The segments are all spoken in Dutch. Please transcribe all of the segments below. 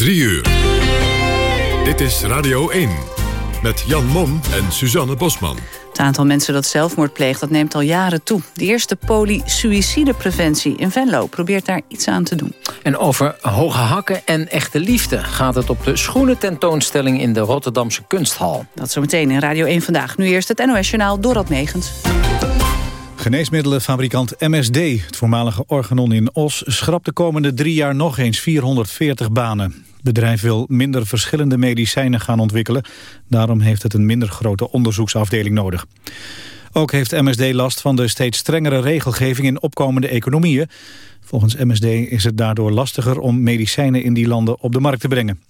3 uur. Dit is Radio 1 met Jan Mom en Suzanne Bosman. Het aantal mensen dat zelfmoord pleegt dat neemt al jaren toe. De eerste polysuïcidepreventie in Venlo probeert daar iets aan te doen. En over hoge hakken en echte liefde gaat het op de schoenen tentoonstelling in de Rotterdamse Kunsthal. Dat zometeen in Radio 1 Vandaag. Nu eerst het NOS-journaal Dorot Megens. Geneesmiddelenfabrikant MSD, het voormalige Organon in Os... schrapt de komende drie jaar nog eens 440 banen. Het bedrijf wil minder verschillende medicijnen gaan ontwikkelen. Daarom heeft het een minder grote onderzoeksafdeling nodig. Ook heeft MSD last van de steeds strengere regelgeving in opkomende economieën. Volgens MSD is het daardoor lastiger om medicijnen in die landen op de markt te brengen.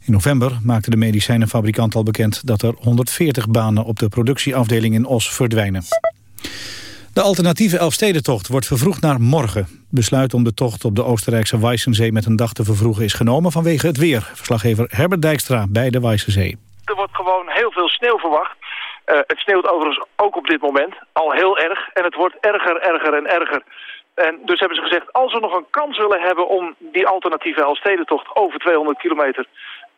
In november maakte de medicijnenfabrikant al bekend dat er 140 banen op de productieafdeling in Os verdwijnen. De alternatieve Elfstedentocht wordt vervroegd naar morgen. Besluit om de tocht op de Oostenrijkse Weissensee met een dag te vervroegen is genomen vanwege het weer. Verslaggever Herbert Dijkstra bij de Weissensee. Er wordt gewoon heel veel sneeuw verwacht. Uh, het sneeuwt overigens ook op dit moment, al heel erg. En het wordt erger, erger en erger. En dus hebben ze gezegd, als we nog een kans willen hebben om die alternatieve Elfstedentocht over 200 kilometer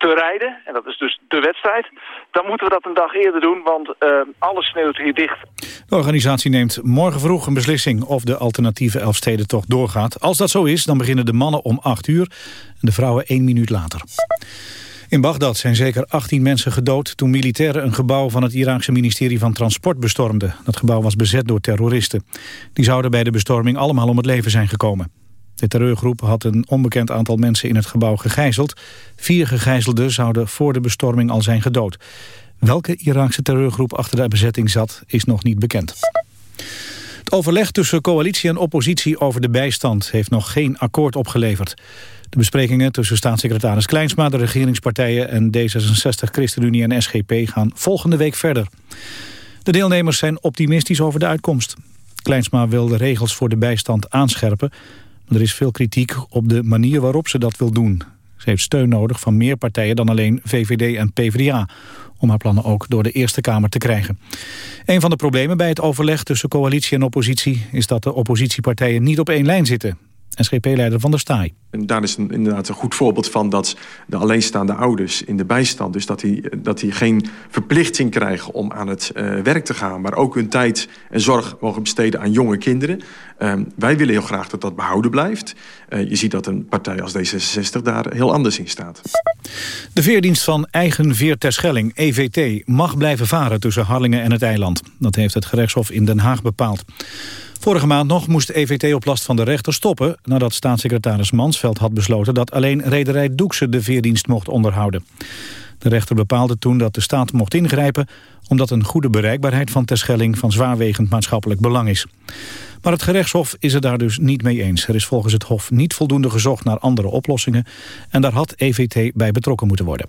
te rijden, en dat is dus de wedstrijd, dan moeten we dat een dag eerder doen, want uh, alles sneeuwt hier dicht. De organisatie neemt morgen vroeg een beslissing of de alternatieve Elfstedentocht doorgaat. Als dat zo is, dan beginnen de mannen om 8 uur en de vrouwen één minuut later. In Bagdad zijn zeker 18 mensen gedood toen militairen een gebouw van het Iraakse ministerie van Transport bestormden. Dat gebouw was bezet door terroristen. Die zouden bij de bestorming allemaal om het leven zijn gekomen. De terreurgroep had een onbekend aantal mensen in het gebouw gegijzeld. Vier gegijzelden zouden voor de bestorming al zijn gedood. Welke Iraakse terreurgroep achter de bezetting zat, is nog niet bekend. Het overleg tussen coalitie en oppositie over de bijstand heeft nog geen akkoord opgeleverd. De besprekingen tussen staatssecretaris Kleinsma, de regeringspartijen en D66, ChristenUnie en SGP gaan volgende week verder. De deelnemers zijn optimistisch over de uitkomst. Kleinsma wil de regels voor de bijstand aanscherpen, er is veel kritiek op de manier waarop ze dat wil doen. Ze heeft steun nodig van meer partijen dan alleen VVD en PvdA... om haar plannen ook door de Eerste Kamer te krijgen. Een van de problemen bij het overleg tussen coalitie en oppositie... is dat de oppositiepartijen niet op één lijn zitten. SGP-leider Van der Staaij. En daar is een, inderdaad een goed voorbeeld van dat de alleenstaande ouders in de bijstand... dus dat die, dat die geen verplichting krijgen om aan het uh, werk te gaan... maar ook hun tijd en zorg mogen besteden aan jonge kinderen. Uh, wij willen heel graag dat dat behouden blijft. Uh, je ziet dat een partij als D66 daar heel anders in staat. De veerdienst van Eigen Veer Terschelling, EVT, mag blijven varen tussen Harlingen en het eiland. Dat heeft het gerechtshof in Den Haag bepaald. Vorige maand nog moest EVT op last van de rechter stoppen... nadat staatssecretaris Mansveld had besloten... dat alleen rederij Doekse de veerdienst mocht onderhouden. De rechter bepaalde toen dat de staat mocht ingrijpen... omdat een goede bereikbaarheid van Terschelling... van zwaarwegend maatschappelijk belang is. Maar het gerechtshof is het daar dus niet mee eens. Er is volgens het hof niet voldoende gezocht naar andere oplossingen... en daar had EVT bij betrokken moeten worden.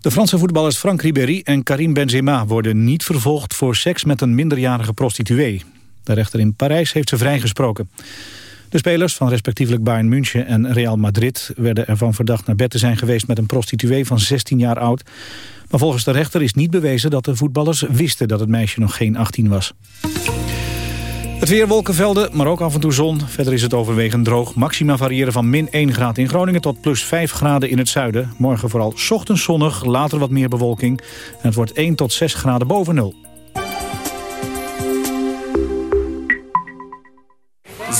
De Franse voetballers Frank Ribéry en Karim Benzema worden niet vervolgd voor seks met een minderjarige prostituee. De rechter in Parijs heeft ze vrijgesproken. De spelers van respectievelijk Bayern München en Real Madrid... werden ervan verdacht naar bed te zijn geweest met een prostituee van 16 jaar oud. Maar volgens de rechter is niet bewezen dat de voetballers wisten... dat het meisje nog geen 18 was. Het weer wolkenvelden, maar ook af en toe zon. Verder is het overwegend droog. Maxima variëren van min 1 graad in Groningen tot plus 5 graden in het zuiden. Morgen vooral ochtends zonnig, later wat meer bewolking. En het wordt 1 tot 6 graden boven nul.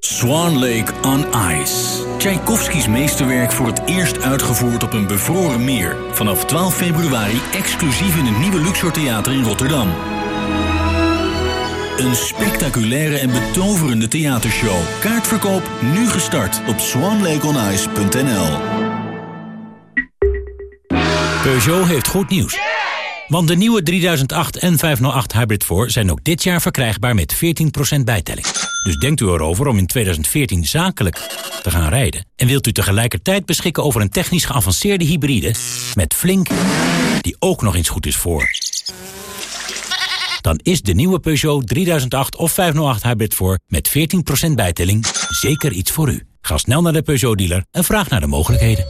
Swan Lake on Ice. Tchaikovskis meesterwerk voor het eerst uitgevoerd op een bevroren meer. Vanaf 12 februari exclusief in het nieuwe Luxor Theater in Rotterdam. Een spectaculaire en betoverende theatershow. Kaartverkoop nu gestart op swanlakeonice.nl Peugeot heeft goed nieuws. Want de nieuwe 3008 en 508 Hybrid 4 zijn ook dit jaar verkrijgbaar met 14% bijtelling. Dus denkt u erover om in 2014 zakelijk te gaan rijden. En wilt u tegelijkertijd beschikken over een technisch geavanceerde hybride met flink die ook nog eens goed is voor Dan is de nieuwe Peugeot 3008 of 508 Hybrid voor met 14% bijtelling zeker iets voor u. Ga snel naar de Peugeot-dealer en vraag naar de mogelijkheden.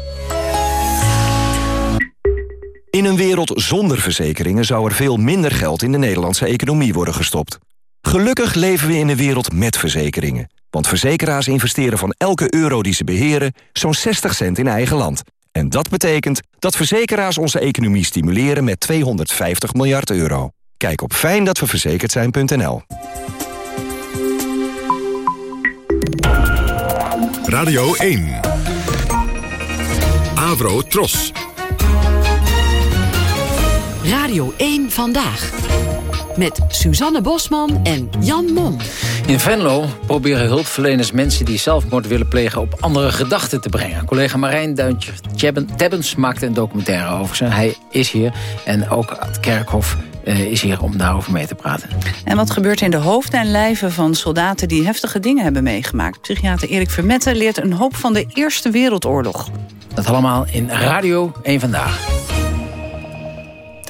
In een wereld zonder verzekeringen zou er veel minder geld in de Nederlandse economie worden gestopt. Gelukkig leven we in een wereld met verzekeringen. Want verzekeraars investeren van elke euro die ze beheren zo'n 60 cent in eigen land. En dat betekent dat verzekeraars onze economie stimuleren met 250 miljard euro. Kijk op fijndatweverzekerd Radio 1. Avro Tros. Radio 1 Vandaag. Met Suzanne Bosman en Jan Mom. In Venlo proberen hulpverleners mensen die zelfmoord willen plegen... op andere gedachten te brengen. Collega Marijn Duintje Tebbens maakte een documentaire over ze. Hij is hier en ook het Kerkhof uh, is hier om daarover mee te praten. En wat gebeurt in de hoofden en lijven van soldaten... die heftige dingen hebben meegemaakt? Psychiater Erik Vermette leert een hoop van de Eerste Wereldoorlog. Dat allemaal in Radio 1 Vandaag.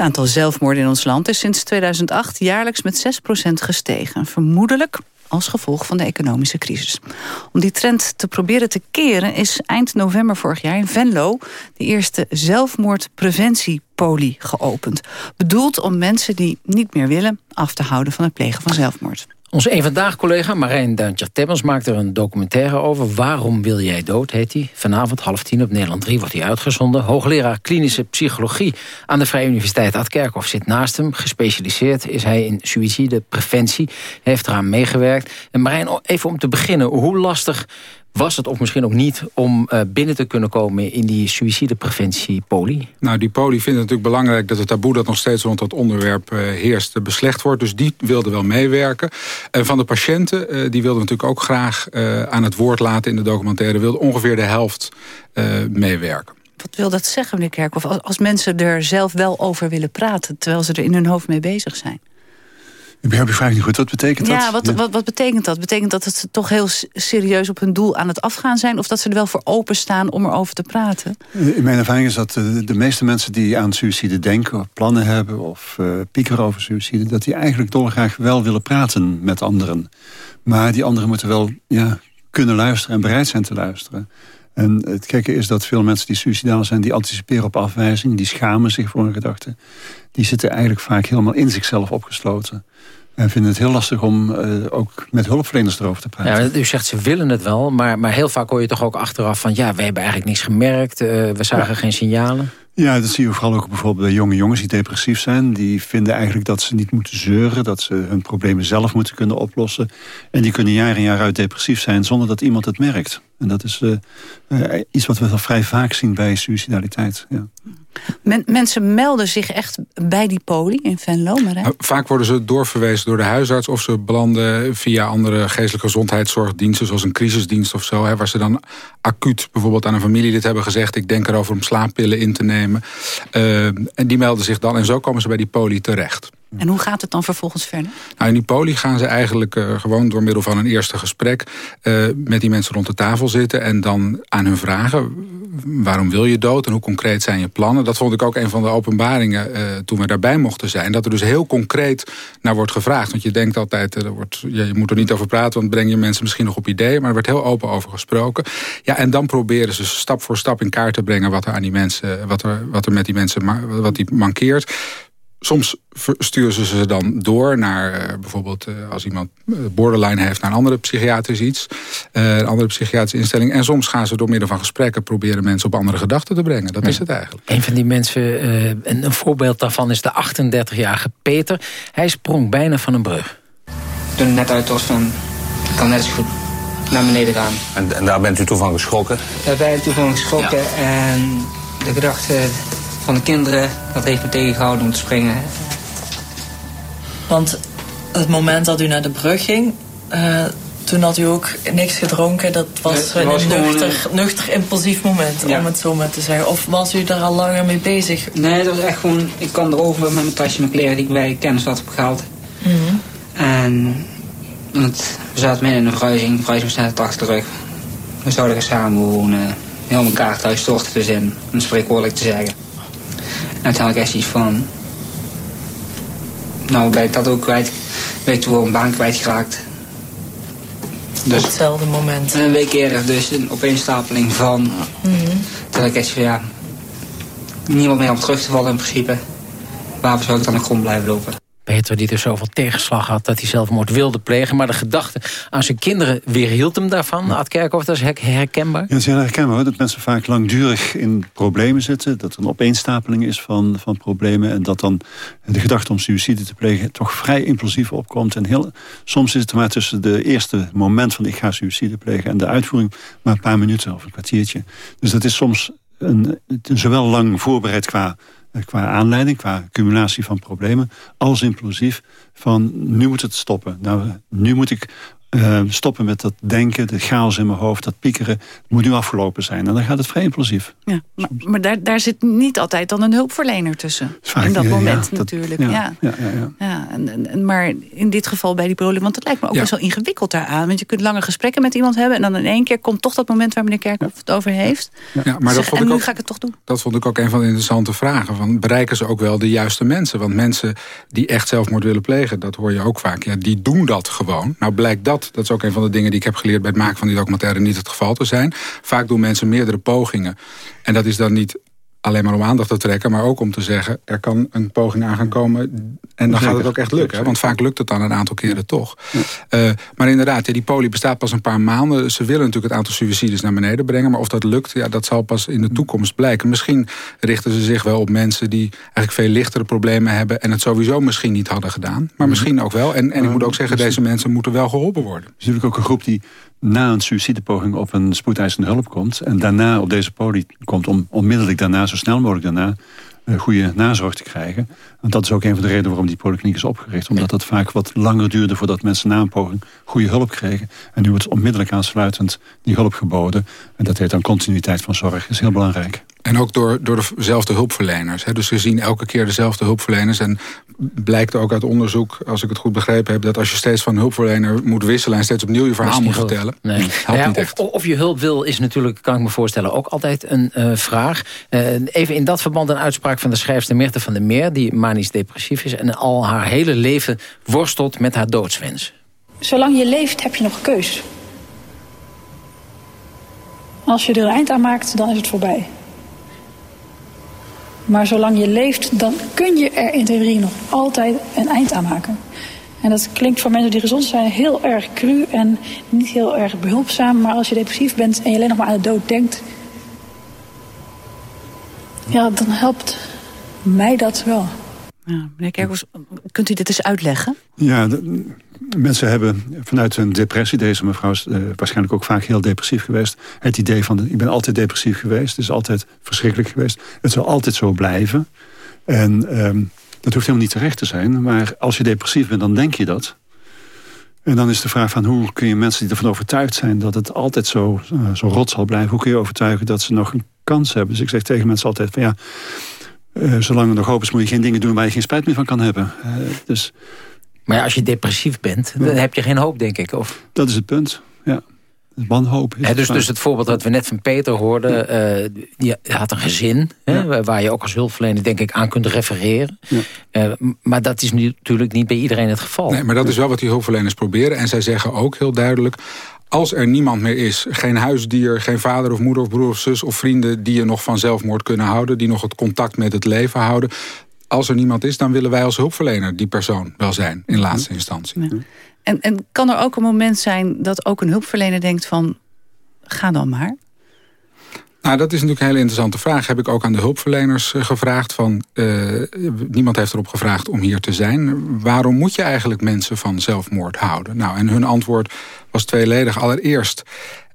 Het aantal zelfmoorden in ons land is sinds 2008 jaarlijks met 6% gestegen. Vermoedelijk als gevolg van de economische crisis. Om die trend te proberen te keren is eind november vorig jaar in Venlo... de eerste zelfmoordpreventiepolie geopend. Bedoeld om mensen die niet meer willen af te houden van het plegen van zelfmoord. Onze een vandaag collega Marijn Duintjer-Tebbens maakt er een documentaire over. Waarom wil jij dood, heet hij. Vanavond half tien op Nederland 3 wordt hij uitgezonden. Hoogleraar klinische psychologie aan de Vrije Universiteit Adkerkhof zit naast hem. Gespecialiseerd is hij in suïcidepreventie. Heeft eraan meegewerkt. En Marijn, even om te beginnen. Hoe lastig was het of misschien ook niet om uh, binnen te kunnen komen in die suïcidepreventie-poli? Nou, die poli vindt het natuurlijk belangrijk dat het taboe dat nog steeds rond dat onderwerp uh, heerst beslecht wordt. Dus die wilden wel meewerken. En van de patiënten, uh, die wilden natuurlijk ook graag aan het woord laten in de documentaire. Wilde ongeveer de helft meewerken. Wat wil dat zeggen, meneer Kerkhoff? Als, als mensen er zelf wel over willen praten... terwijl ze er in hun hoofd mee bezig zijn? Ik begrijp je vraag niet goed. Wat betekent dat? Ja, wat, Wat, wat betekent dat? Betekent dat het toch heel serieus op hun doel aan het afgaan zijn? Of dat ze er wel voor openstaan om erover te praten? In mijn ervaring is dat de, de meeste mensen die aan suïcide denken... of plannen hebben of uh, piekeren over suïcide... dat die eigenlijk dolgraag wel willen praten met anderen. Maar die anderen moeten wel ja, kunnen luisteren en bereid zijn te luisteren. En het gekke is dat veel mensen die suicidaal zijn... die anticiperen op afwijzing, die schamen zich voor hun gedachten. Die zitten eigenlijk vaak helemaal in zichzelf opgesloten. En vinden het heel lastig om uh, ook met hulpverleners erover te praten. Ja, u zegt ze willen het wel, maar, maar heel vaak hoor je toch ook achteraf van... ja, we hebben eigenlijk niks gemerkt, uh, we zagen ja. geen signalen. Ja, dat zie je vooral ook bijvoorbeeld bij jonge jongens die depressief zijn. Die vinden eigenlijk dat ze niet moeten zeuren. Dat ze hun problemen zelf moeten kunnen oplossen. En die kunnen jaar in jaar uit depressief zijn zonder dat iemand het merkt. En dat is uh, uh, iets wat we wel vrij vaak zien bij suicidaliteit. Ja. Men, mensen melden zich echt bij die poli in Venlo? Maar nou, vaak worden ze doorverwezen door de huisarts... of ze belanden via andere geestelijke gezondheidszorgdiensten... zoals een crisisdienst of zo... Hè, waar ze dan acuut bijvoorbeeld aan een familielid hebben gezegd... ik denk erover om slaappillen in te nemen. Uh, en die melden zich dan en zo komen ze bij die poli terecht. En hoe gaat het dan vervolgens verder? Nou, in die poli gaan ze eigenlijk uh, gewoon door middel van een eerste gesprek... Uh, met die mensen rond de tafel zitten en dan aan hun vragen... waarom wil je dood en hoe concreet zijn je plannen? Dat vond ik ook een van de openbaringen uh, toen we daarbij mochten zijn. Dat er dus heel concreet naar wordt gevraagd. Want je denkt altijd, er wordt, je moet er niet over praten... want breng je mensen misschien nog op ideeën. Maar er werd heel open over gesproken. Ja, en dan proberen ze stap voor stap in kaart te brengen... wat er, aan die mensen, wat er, wat er met die mensen wat die mankeert soms sturen ze ze dan door naar uh, bijvoorbeeld uh, als iemand eh, borderline heeft naar een andere psychiatrisch iets, een andere psychiatrische instelling. En soms gaan ze door middel van gesprekken proberen mensen op andere gedachten te brengen. Dat is het eigenlijk. Een van die mensen, een, een, voorbeeld daarvan is de 38-jarige Peter. Hij sprong bijna van een brug. Toen het net uit was van, ik kan net zo goed naar beneden gaan. En, en daar bent u toen van geschrokken? Daar ben ik toen van geschrokken ja. en de gedachte van de kinderen. Dat heeft me tegengehouden om te springen. Want het moment dat u naar de brug ging... Uh, toen had u ook niks gedronken. Dat was, nee, was een nuchter, een... nuchter, impulsief moment, ja. om het zo maar te zeggen. Of was u daar al langer mee bezig? Nee, dat was echt gewoon... Ik kwam erover met mijn tasje met kleren die ik bij kennis had gehaald. Mm -hmm. En het, we zaten midden in een verhuizing. De verhuizing staat het achter de rug. We zouden gaan samenwonen. Heel mijn kaarthuis stortte dus in. Om spreekwoordelijk te zeggen. En toen had ik echt iets van... Nou ben ik dat ook kwijt. Ben ik toen een baan kwijtgeraakt. Dus, Op hetzelfde moment. Een week eerder, dus een opeenstapeling van... Mm -hmm. Dat ik echt van ja... Niemand meer om terug te vallen in principe. Waarom zou ik dan de grond blijven lopen? Peter die dus zoveel tegenslag had dat hij zelfmoord wilde plegen. Maar de gedachte aan zijn kinderen weerhield hem daarvan. Ad Kerkhoff, dat is herkenbaar? Ja, dat is heel herkenbaar. Dat mensen vaak langdurig in problemen zitten. Dat er een opeenstapeling is van, van problemen. En dat dan de gedachte om suïcide te plegen toch vrij impulsief opkomt. En heel, soms is het maar tussen de eerste moment van ik ga suïcide plegen... en de uitvoering maar een paar minuten of een kwartiertje. Dus dat is soms een, zowel lang voorbereid qua qua aanleiding, qua cumulatie van problemen... als implosief van nu moet het stoppen. Nou, nu moet ik uh, stoppen met dat denken, de chaos in mijn hoofd, dat piekeren. moet nu afgelopen zijn. En dan gaat het vrij implosief. Ja, maar, maar daar, daar zit niet altijd dan een hulpverlener tussen. Vaak, in dat moment ja, natuurlijk. ja, ja. Ja, ja, ja. En, en, maar in dit geval bij die problemen, want het lijkt me ook best wel ingewikkeld daaraan. Want je kunt lange gesprekken met iemand hebben... en dan in één keer komt toch dat moment waar meneer Kerkhoff het over heeft. Ja, maar dat vond en ik nu ook, ga ik het toch doen. Dat vond ik ook een van de interessante vragen. Van, bereiken ze ook wel de juiste mensen? Want mensen die echt zelfmoord willen plegen, dat hoor je ook vaak. Ja, die doen dat gewoon. Nou blijkt dat dat, is ook een van de dingen die ik heb geleerd... bij het maken van die documentaire niet het geval te zijn. Vaak doen mensen meerdere pogingen. En dat is dan niet alleen maar om aandacht te trekken... maar ook om te zeggen, er kan een poging aan gaan komen... en dan gaat het ook echt lukken. Want vaak lukt het dan een aantal keren toch. Uh, maar inderdaad, die poli bestaat pas een paar maanden. Ze willen natuurlijk het aantal suicides naar beneden brengen... maar of dat lukt, ja, dat zal pas in de toekomst blijken. Misschien richten ze zich wel op mensen... die eigenlijk veel lichtere problemen hebben... en het sowieso misschien niet hadden gedaan. Maar misschien ook wel. En, en ik moet ook zeggen, deze mensen moeten wel geholpen worden. Er is natuurlijk ook een groep die na een suïcidepoging op een spoedeisende hulp komt... en daarna op deze poli komt om onmiddellijk daarna, zo snel mogelijk daarna... Uh, goede nazorg te krijgen. Want dat is ook een van de redenen waarom die polykliniek is opgericht. Omdat dat vaak wat langer duurde voordat mensen na een poging goede hulp kregen. En nu wordt onmiddellijk aansluitend die hulp geboden. En dat heet dan continuïteit van zorg. Dat is heel belangrijk. En ook door, door dezelfde hulpverleners. Hè? Dus we zien elke keer dezelfde hulpverleners. En blijkt ook uit onderzoek, als ik het goed begrepen heb... dat als je steeds van hulpverlener moet wisselen... en steeds opnieuw je verhaal moet vertellen... Nee. Ja, of, of, je hulp wil is natuurlijk, kan ik me voorstellen... ook altijd een uh, vraag. Uh, even in dat verband een uitspraak van de schrijfster Mirte van der Meer... die manisch depressief is en al haar hele leven worstelt met haar doodswens. Zolang je leeft heb je nog keus. Als je er een eind aan maakt, dan is het voorbij. Maar zolang je leeft, dan kun je er in theorie nog altijd een eind aan maken. En dat klinkt voor mensen die gezond zijn heel erg cru en niet heel erg behulpzaam. Maar als je depressief bent en je alleen nog maar aan de dood denkt... ja, dan helpt mij dat wel. Ja, meneer Kerkers, kunt u dit eens uitleggen? Ja, mensen hebben vanuit een depressie... deze mevrouw is uh, waarschijnlijk ook vaak heel depressief geweest... het idee van, ik ben altijd depressief geweest. Het is altijd verschrikkelijk geweest. Het zal altijd zo blijven. En um, dat hoeft helemaal niet terecht te zijn. Maar als je depressief bent, dan denk je dat. En dan is de vraag van hoe kun je mensen die ervan overtuigd zijn... dat het altijd zo, uh, zo rot zal blijven... hoe kun je overtuigen dat ze nog een kans hebben? Dus ik zeg tegen mensen altijd van ja... Uh, zolang er nog hoop is, moet je geen dingen doen waar je geen spijt meer van kan hebben. Uh, dus maar ja, als je depressief bent, dan heb je geen hoop, denk ik. Of? Dat is het punt, ja. Wanhoop. Is dus, dus het voorbeeld dat we net van Peter hoorden... Ja. Uh, je had een gezin, hè, waar je ook als hulpverlener denk ik aan kunt refereren. Uh, maar dat is nu, natuurlijk niet bij iedereen het geval. Nee, maar dat is wel wat die hulpverleners proberen. En zij zeggen ook heel duidelijk... als er niemand meer is, geen huisdier, geen vader of moeder of broer of zus... of vrienden die je nog van zelfmoord kunnen houden... die nog het contact met het leven houden als er niemand is, dan willen wij als hulpverlener die persoon wel zijn, in laatste instantie. En, en kan er ook een moment zijn dat ook een hulpverlener denkt van, ga dan maar? Nou, dat is natuurlijk een hele interessante vraag. Heb ik ook aan de hulpverleners eh, gevraagd. Van, uh, niemand heeft erop gevraagd om hier te zijn. Waarom moet je eigenlijk mensen van zelfmoord houden? Nou, en hun antwoord was tweeledig. Allereerst,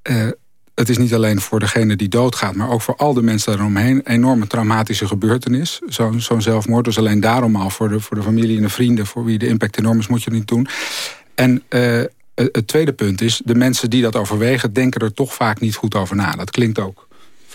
uh, het is niet alleen voor degene die doodgaat... maar ook voor al de mensen daaromheen. Een enorme traumatische gebeurtenis, zo'n zo zelfmoord. Dus alleen daarom al voor de, voor de familie en de vrienden... voor wie de impact enorm is, moet je het niet doen. En het tweede punt is... de mensen die dat overwegen... denken er toch vaak niet goed over na. Dat klinkt ook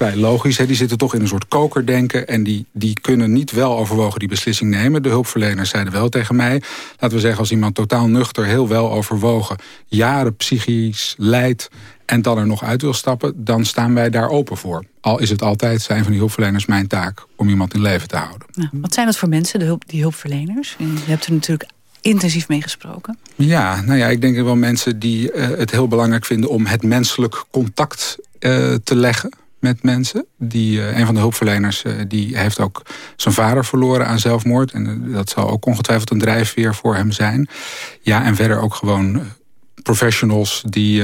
vrij logisch. Hè. Die zitten toch in een soort kokerdenken... en die, die kunnen niet wel overwogen die beslissing nemen. De hulpverleners zeiden wel tegen mij... laten we zeggen, als iemand totaal nuchter, heel wel overwogen... jaren psychisch lijdt en dan er nog uit wil stappen... dan staan wij daar open voor. Al is het altijd, zijn van die hulpverleners, mijn taak... om iemand in leven te houden. wat zijn dat voor mensen, de hulp, die hulpverleners? Je hebt er natuurlijk intensief mee gesproken. Ja, nou ja, ik denk wel mensen die uh, het heel belangrijk vinden... om het menselijk contact uh, te leggen met mensen. Die, uh, een van de hulpverleners die heeft ook zijn vader verloren aan zelfmoord. En dat zal ook ongetwijfeld een drijfveer voor hem zijn. Ja, en verder ook gewoon professionals die,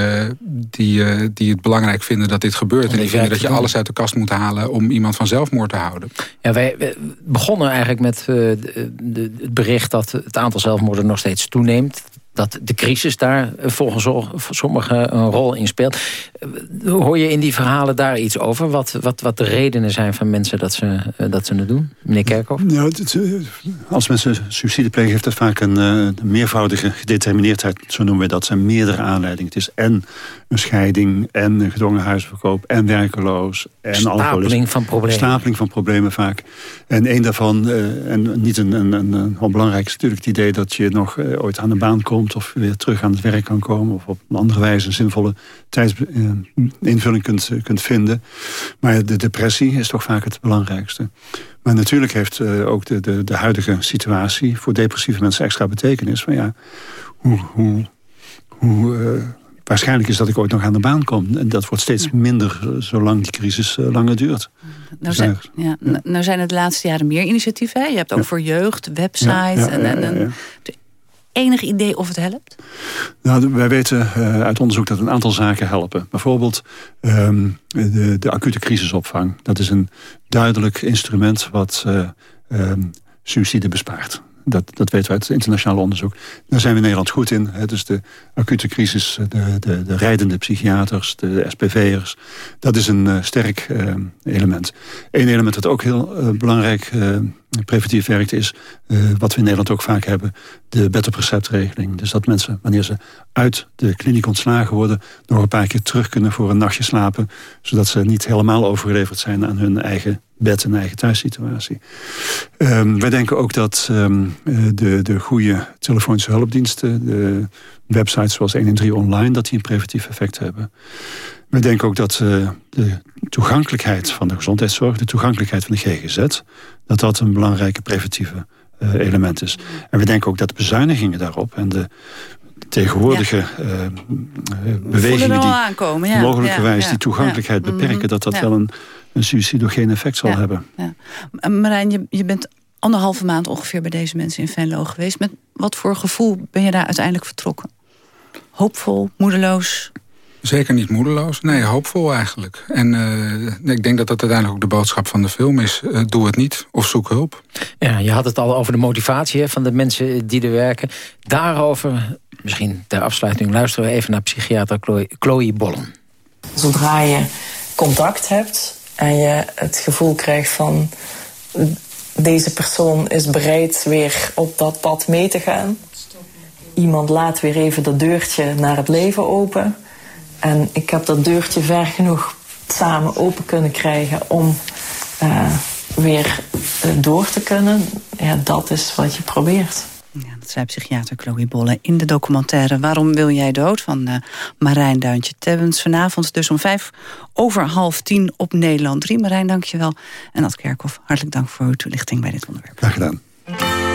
die, die het belangrijk vinden dat dit gebeurt. En die vinden dat je alles uit de kast moet halen om iemand van zelfmoord te houden. Ja, wij, begonnen eigenlijk met het bericht dat het aantal zelfmoorden nog steeds toeneemt dat de crisis daar volgens sommigen een rol in speelt. Hoor je in die verhalen daar iets over? Wat, wat, wat de redenen zijn van mensen dat ze, dat ze het doen? Meneer Kerkhoff? Als mensen suicide plegen heeft dat vaak een, een meervoudige gedetermineerdheid. Zo noemen we dat. zijn meerdere aanleidingen. Het is en een scheiding en een gedwongen huisverkoop en werkeloos. En Stapeling van problemen. Stapeling van problemen vaak. En een daarvan, uh, en niet een, een, een, een belangrijk is natuurlijk het idee dat je nog uh, ooit aan de baan komt of weer terug aan het werk kan komen of op een andere wijze een zinvolle tijdsinvulling kunt, kunt vinden. Maar de depressie is toch vaak het belangrijkste. Maar natuurlijk heeft uh, ook de, de, de huidige situatie voor depressieve mensen extra betekenis. Van ja, hoe, hoe, hoe waarschijnlijk is dat ik ooit nog aan de baan kom. En dat wordt steeds minder eh, zolang die crisis uh, langer duurt. Nou dus zijn, ja, nou zijn het de laatste jaren meer initiatieven. Hè? Je hebt ook voor jeugd, website. en, en, en enig idee of het helpt? Nou, wij weten uh, uit onderzoek dat een aantal zaken helpen. Bijvoorbeeld um, de, de acute crisisopvang. Dat is een duidelijk instrument wat uh, um, suïcide bespaart. Dat, dat weten we uit internationaal onderzoek. Daar zijn we in Nederland goed in. Hè. Dus de acute crisis, de, de, de rijdende psychiaters, de SPV'ers. Dat is een uh, sterk uh, element. Eén element dat ook heel uh, belangrijk preventief werkt is... wat we in Nederland ook vaak hebben, de better preceptregeling. Dus dat mensen, wanneer ze uit de kliniek ontslagen worden... nog een paar keer terug kunnen voor een nachtje slapen... zodat ze niet helemaal overgeleverd zijn aan hun eigen bed en eigen thuissituatie. Um, wij denken ook dat um, de, de goede telefonische hulpdiensten... de websites zoals 113 Online... dat die een preventief effect hebben. We denken ook dat uh, de toegankelijkheid van de gezondheidszorg... de toegankelijkheid van de GGZ... dat dat een belangrijke preventieve uh, element is. En we denken ook dat de bezuinigingen daarop... en de tegenwoordige ja. uh, bewegingen die aankomen, ja. mogelijkerwijs ja, die toegankelijkheid beperken... dat dat wel een een suicidogeen effect zal hebben. Ja. Marijn, je, je bent anderhalve maand ongeveer bij deze mensen in Venlo geweest. Met wat voor gevoel ben je daar uiteindelijk vertrokken? Hoopvol, moedeloos? Zeker niet moedeloos. Nee, hoopvol eigenlijk. En uh, ik denk dat dat uiteindelijk ook de boodschap van de film is. Uh, doe het niet of zoek hulp. Ja, je had het al over de motivatie van de mensen die er werken. Daarover, misschien ter afsluiting, luisteren we even naar psychiater Chloe, Chloe Bollen. Zodra je contact hebt en je het gevoel krijgt van deze persoon is bereid weer op dat pad mee te gaan. Iemand laat weer even dat deurtje naar het leven open. En ik heb dat deurtje ver genoeg samen open kunnen krijgen om uh, weer uh, door te kunnen. Ja, dat is wat je probeert. Ja, dat zei psychiater Chloe Bolle in de documentaire Waarom wil jij dood? van uh, Marijn Duintje Tebbens. Vanavond dus om vijf over half tien op Nederland 3. Marijn, dank je wel. En Ad Kerkhoff, hartelijk dank voor uw toelichting bij dit onderwerp. Graag gedaan.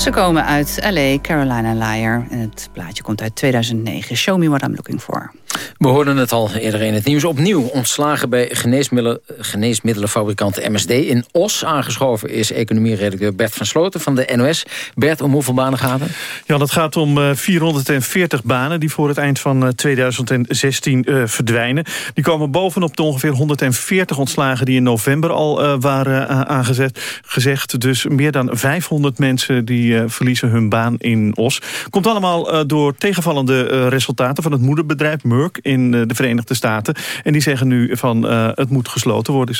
Ze komen uit L.A., Carolina Liar. En het plaatje komt uit 2009. Show me what I'm looking for. We hoorden het al eerder in het nieuws. Opnieuw ontslagen bij geneesmiddelen, geneesmiddelenfabrikant MSD in Os. Aangeschoven is economieredacteur Bert van Sloten van de NOS. Bert, om hoeveel banen gaat het? Ja, dat gaat om uh, 440 banen die voor het eind van uh, 2016 uh, verdwijnen. Die komen bovenop de ongeveer 140 ontslagen die in november al uh, waren aangezet. Gezegd, dus meer dan 500 mensen die verliezen hun baan in Os. Komt allemaal door tegenvallende resultaten van het moederbedrijf Merck in de Verenigde Staten. En die zeggen nu van het moet gesloten worden.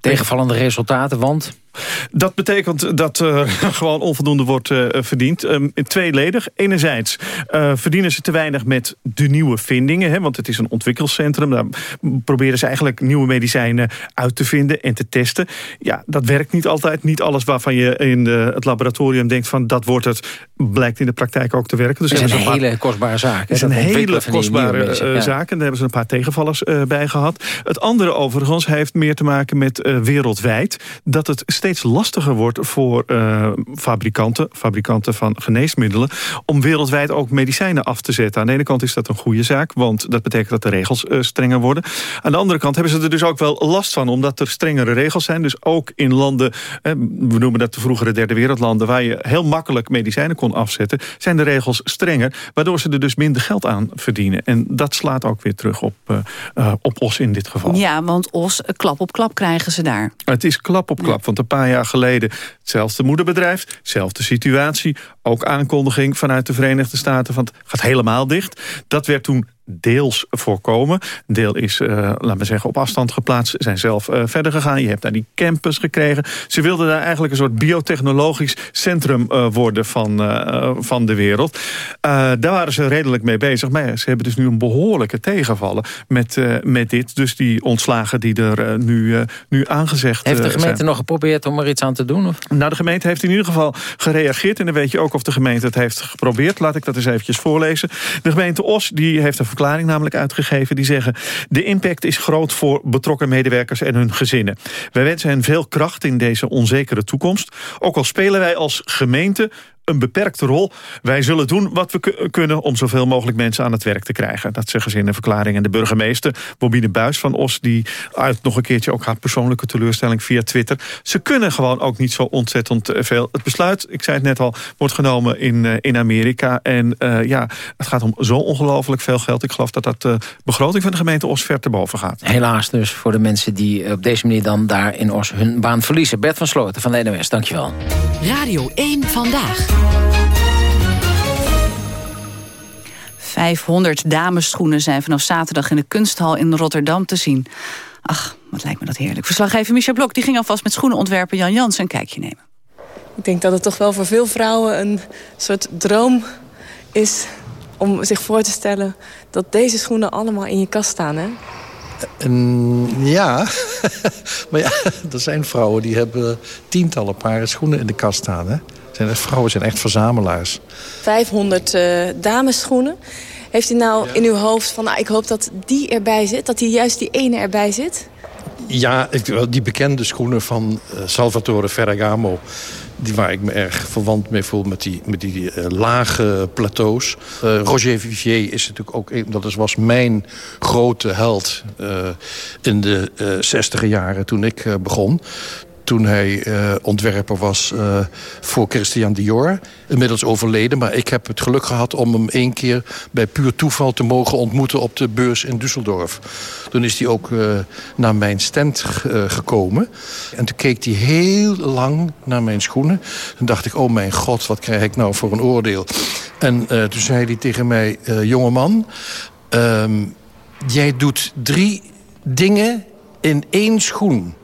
Tegenvallende resultaten, want... Dat betekent dat er uh, gewoon onvoldoende wordt uh, verdiend. Um, tweeledig. Enerzijds uh, verdienen ze te weinig met de nieuwe vindingen. Hè, want het is een ontwikkelcentrum. Daar proberen ze eigenlijk nieuwe medicijnen uit te vinden en te testen. Ja, dat werkt niet altijd. Niet alles waarvan je in het laboratorium denkt van dat wordt het... blijkt in de praktijk ook te werken. Dus dat is een hele paar, kostbare zaak. Het is een hele kostbare ja. zaak. En daar hebben ze een paar tegenvallers bij gehad. Het andere overigens heeft meer te maken met wereldwijd. Dat het steeds lastiger wordt voor uh, fabrikanten, fabrikanten van geneesmiddelen, om wereldwijd ook medicijnen af te zetten. Aan de ene kant is dat een goede zaak, want dat betekent dat de regels uh, strenger worden. Aan de andere kant hebben ze er dus ook wel last van, omdat er strengere regels zijn. Dus ook in landen, eh, we noemen dat de vroegere derde wereldlanden, waar je heel makkelijk medicijnen kon afzetten, zijn de regels strenger, waardoor ze er dus minder geld aan verdienen. En dat slaat ook weer terug op, uh, op OS in dit geval. Ja, want OS, klap op klap krijgen ze daar. Het is klap op klap, want een jaar geleden hetzelfde moederbedrijf, dezelfde situatie. Ook aankondiging vanuit de Verenigde Staten van het gaat helemaal dicht. Dat werd toen deels voorkomen. Een deel is, uh, laten we zeggen, op afstand geplaatst. Zijn zelf uh, verder gegaan. Je hebt daar die campus gekregen. Ze wilden daar eigenlijk een soort biotechnologisch centrum uh, worden van, van de wereld. daar waren ze redelijk mee bezig. Maar ze hebben dus nu een behoorlijke tegenvallen met, met dit. Dus die ontslagen die er nu, nu aangezegd Heeft de gemeente zijn. nog geprobeerd om er iets aan te doen? Of? Nou, de gemeente heeft in ieder geval gereageerd. En dan weet je ook of de gemeente het heeft geprobeerd. Laat ik dat eens eventjes voorlezen. De gemeente Os die heeft een verklaring namelijk uitgegeven. Die zeggen, de impact is groot voor betrokken medewerkers en hun gezinnen. Wij wensen hen veel kracht in deze onzekere toekomst. Ook al spelen wij als gemeente een beperkte rol. Wij zullen doen wat we kunnen om zoveel mogelijk mensen aan het werk te krijgen. Dat zeggen ze in een verklaring. En de burgemeester, Bobine Buis van Os... die uit nog een keertje ook haar persoonlijke teleurstelling via Twitter. Ze kunnen gewoon ook niet zo ontzettend veel. Het besluit, ik zei het net al, wordt genomen in, uh, in Amerika. En uh, ja, het gaat om zo ongelooflijk veel geld. Ik geloof dat dat de begroting van de gemeente Os ver te boven gaat. Helaas dus voor de mensen die op deze manier dan daar in Os hun baan verliezen. Bert van Sloten van de NOS, dankjewel. Radio 1 Vandaag. 500 damesschoenen zijn vanaf zaterdag in de kunsthal in Rotterdam te zien. Ach, wat lijkt me dat heerlijk. Verslaggever Micha Blok die ging alvast met schoenenontwerper Jan Jans een kijkje nemen. Ik denk dat het toch wel voor veel vrouwen een soort droom is... om zich voor te stellen dat deze schoenen allemaal in je kast staan, hè? Um, ja, maar ja, er zijn vrouwen die hebben tientallen paren schoenen in de kast staan. Hè? Zijn, vrouwen zijn echt verzamelaars. 500 uh, damesschoenen. Heeft u nou ja. in uw hoofd van, nou, ik hoop dat die erbij zit? Dat die juist die ene erbij zit? Ja, die bekende schoenen van uh, Salvatore Ferragamo die waar ik me erg verwant mee voel met die, met die uh, lage plateaus. Uh, Roger Vivier is natuurlijk ook, dat was mijn grote held uh, in de zestiger jaren toen ik begon toen hij uh, ontwerper was uh, voor Christian Dior. Inmiddels overleden, maar ik heb het geluk gehad... om hem één keer bij puur toeval te mogen ontmoeten... op de beurs in Düsseldorf. Toen is hij ook uh, naar mijn stand gekomen. En toen keek hij heel lang naar mijn schoenen. Toen dacht ik, oh mijn god, wat krijg ik nou voor een oordeel? En toen zei hij tegen mij, jongeman... Um, jij doet drie dingen in één schoen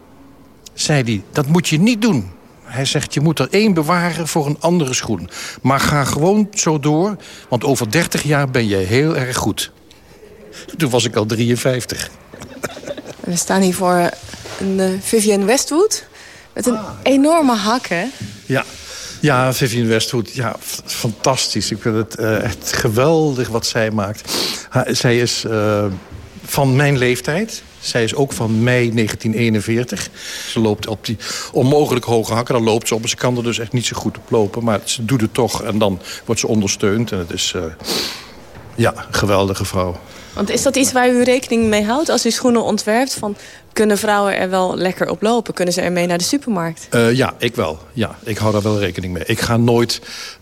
zei hij, dat moet je niet doen. Hij zegt, je moet er één bewaren voor een andere schoen. Maar ga gewoon zo door, want over 30 jaar ben je heel erg goed. Toen was ik al 53. We staan hier voor een uh, Vivienne Westwood. Met een ah. enorme hak, hè? Ja. Ja, Vivienne Westwood, ja, fantastisch. Ik vind het uh, echt geweldig wat zij maakt. Ha, zij is uh, van mijn leeftijd. Zij is ook van mei 1941. Ze loopt op die onmogelijk hoge hakken. Dan loopt ze op. Ze kan er dus echt niet zo goed op lopen. Maar ze doet het toch. En dan wordt ze ondersteund. En het is... Uh, ja, geweldige vrouw. Want is dat iets waar u rekening mee houdt als u schoenen ontwerpt? Van, kunnen vrouwen er wel lekker op lopen? Kunnen ze ermee naar de supermarkt? Uh, ja, ik wel. Ja, ik hou daar wel rekening mee. Ik ga nooit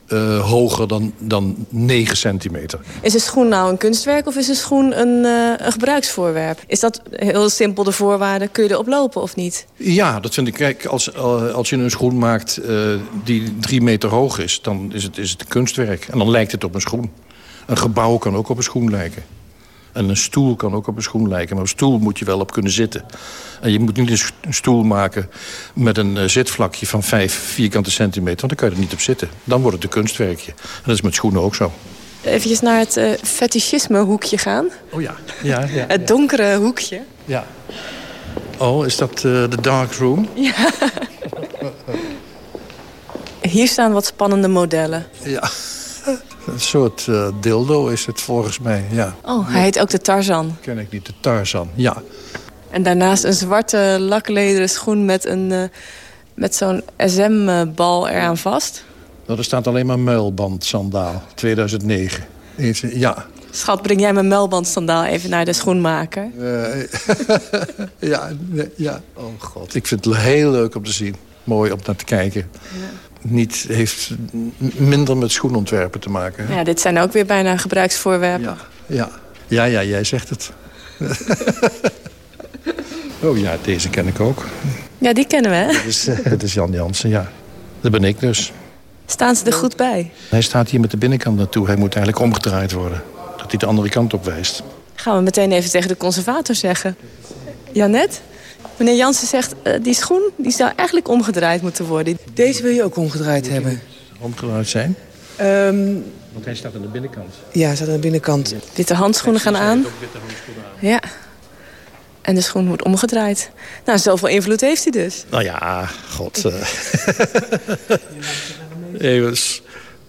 uh, hoger dan, dan 9 centimeter. Is een schoen nou een kunstwerk of is een schoen een, uh, een gebruiksvoorwerp? Is dat heel simpel de voorwaarde? Kun je erop lopen of niet? Ja, dat vind ik. Kijk, als, als je een schoen maakt die drie meter hoog is... dan is het, is het een kunstwerk. En dan lijkt het op een schoen. Een gebouw kan ook op een schoen lijken. En een stoel kan ook op een schoen lijken. Maar een stoel moet je wel op kunnen zitten. En je moet niet een stoel maken met een uh, zitvlakje van 5 vierkante centimeter. Want dan kan je er niet op zitten. Dan wordt het een kunstwerkje. En dat is met schoenen ook zo. Even naar het uh, fetischisme hoekje gaan. Oh ja. ja, ja het donkere hoekje. Ja. Oh, is dat uh, de dark room? Ja. Hier staan wat spannende modellen. Ja. Een soort uh, dildo is het volgens mij, ja. Oh, hij heet ook de Tarzan. Ken ik niet, de Tarzan, ja. En daarnaast een zwarte laklederen schoen met, een, uh, met zo'n SM-bal eraan vast. Nou, er staat alleen maar muilband sandaal, 2009. Ja. Schat, breng jij mijn muilband sandaal even naar de schoenmaker? Uh, ja, ja, oh god. Ik vind het heel leuk om te zien. Mooi om naar te kijken. Ja niet heeft minder met schoenontwerpen te maken. Ja, dit zijn ook weer bijna gebruiksvoorwerpen. Ja, ja, ja, ja jij zegt het. oh ja, deze ken ik ook. Ja, die kennen we, hè? Dat is, dat is Jan Jansen, ja. Dat ben ik dus. Staan ze er goed bij? Hij staat hier met de binnenkant naartoe. Hij moet eigenlijk omgedraaid worden. Dat hij de andere kant op wijst. Gaan we meteen even tegen de conservator zeggen. Janet? Meneer Jansen zegt, uh, die schoen die zou eigenlijk omgedraaid moeten worden. Deze wil je ook omgedraaid hebben. Omgedraaid zijn? Um, Want hij staat aan de binnenkant. Ja, hij staat aan de binnenkant. Witte handschoenen gaan aan. witte handschoenen aan. Ja. En de schoen wordt omgedraaid. Nou, zoveel invloed heeft hij dus. Nou ja, god. Uh. Even,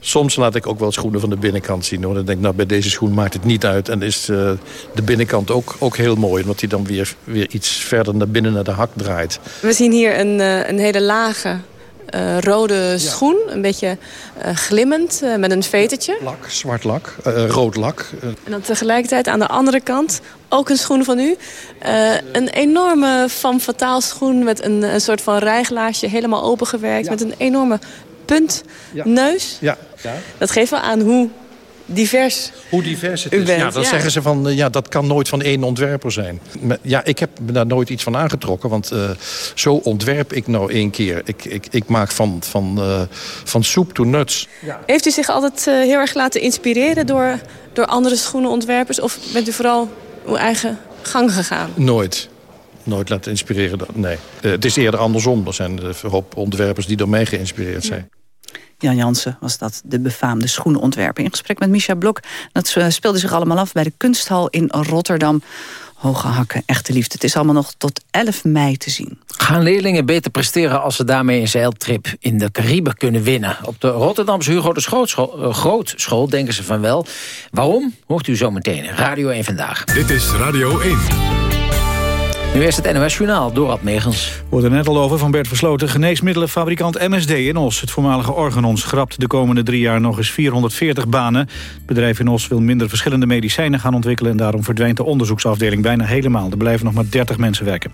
Soms laat ik ook wel schoenen van de binnenkant zien. Hoor. Dan denk ik, nou, bij deze schoen maakt het niet uit. En is uh, de binnenkant ook, ook heel mooi. Omdat hij dan weer, weer iets verder naar binnen naar de hak draait. We zien hier een, uh, een hele lage uh, rode schoen. Een beetje glimmend, met een vetertje. Lak, zwart lak, rood lak. En dan tegelijkertijd aan de andere kant, ook een schoen van u. een enorme van fataal schoen met een, een soort van rijglaasje helemaal opengewerkt. Ja. Met een enorme punt ja. neus. Ja. ja. Dat geeft wel aan hoe divers Hoe divers het is. Ja, dan zeggen ze van, ja, dat kan nooit van één ontwerper zijn. Ja, ik heb me daar nooit iets van aangetrokken. Want uh, zo ontwerp ik nou één keer. Ik, ik, ik maak van, van, uh, van soep to nuts. Ja. Heeft u zich altijd uh, heel erg laten inspireren door, door andere schoenenontwerpers? Of bent u vooral uw eigen gang gegaan? Nooit nooit laten inspireren. Nee. Uh, het is eerder andersom. Er zijn een hoop ontwerpers die door mij geïnspireerd zijn. Jan Jansen was dat, de befaamde schoenenontwerper. In gesprek met Micha Blok. Dat speelde zich allemaal af bij de kunsthal in Rotterdam. Hoge hakken, echte liefde. Het is allemaal nog tot 11 mei te zien. Gaan leerlingen beter presteren als ze daarmee een zeiltrip in de Cariben kunnen winnen? Op de Rotterdamse Hugo de Grootschool, uh, Grootschool denken ze van wel. Waarom? Hoort u zo meteen. Radio 1 Vandaag. Dit is Radio 1. Nu is het NOS Journaal, Dorad Megens. Wordt er net al over van Bert Versloten. Geneesmiddelenfabrikant MSD in Os, het voormalige Organon... schrapt de komende drie jaar nog eens 440 banen. Het bedrijf in Os wil minder verschillende medicijnen gaan ontwikkelen... en daarom verdwijnt de onderzoeksafdeling bijna helemaal. Er blijven nog maar 30 mensen werken.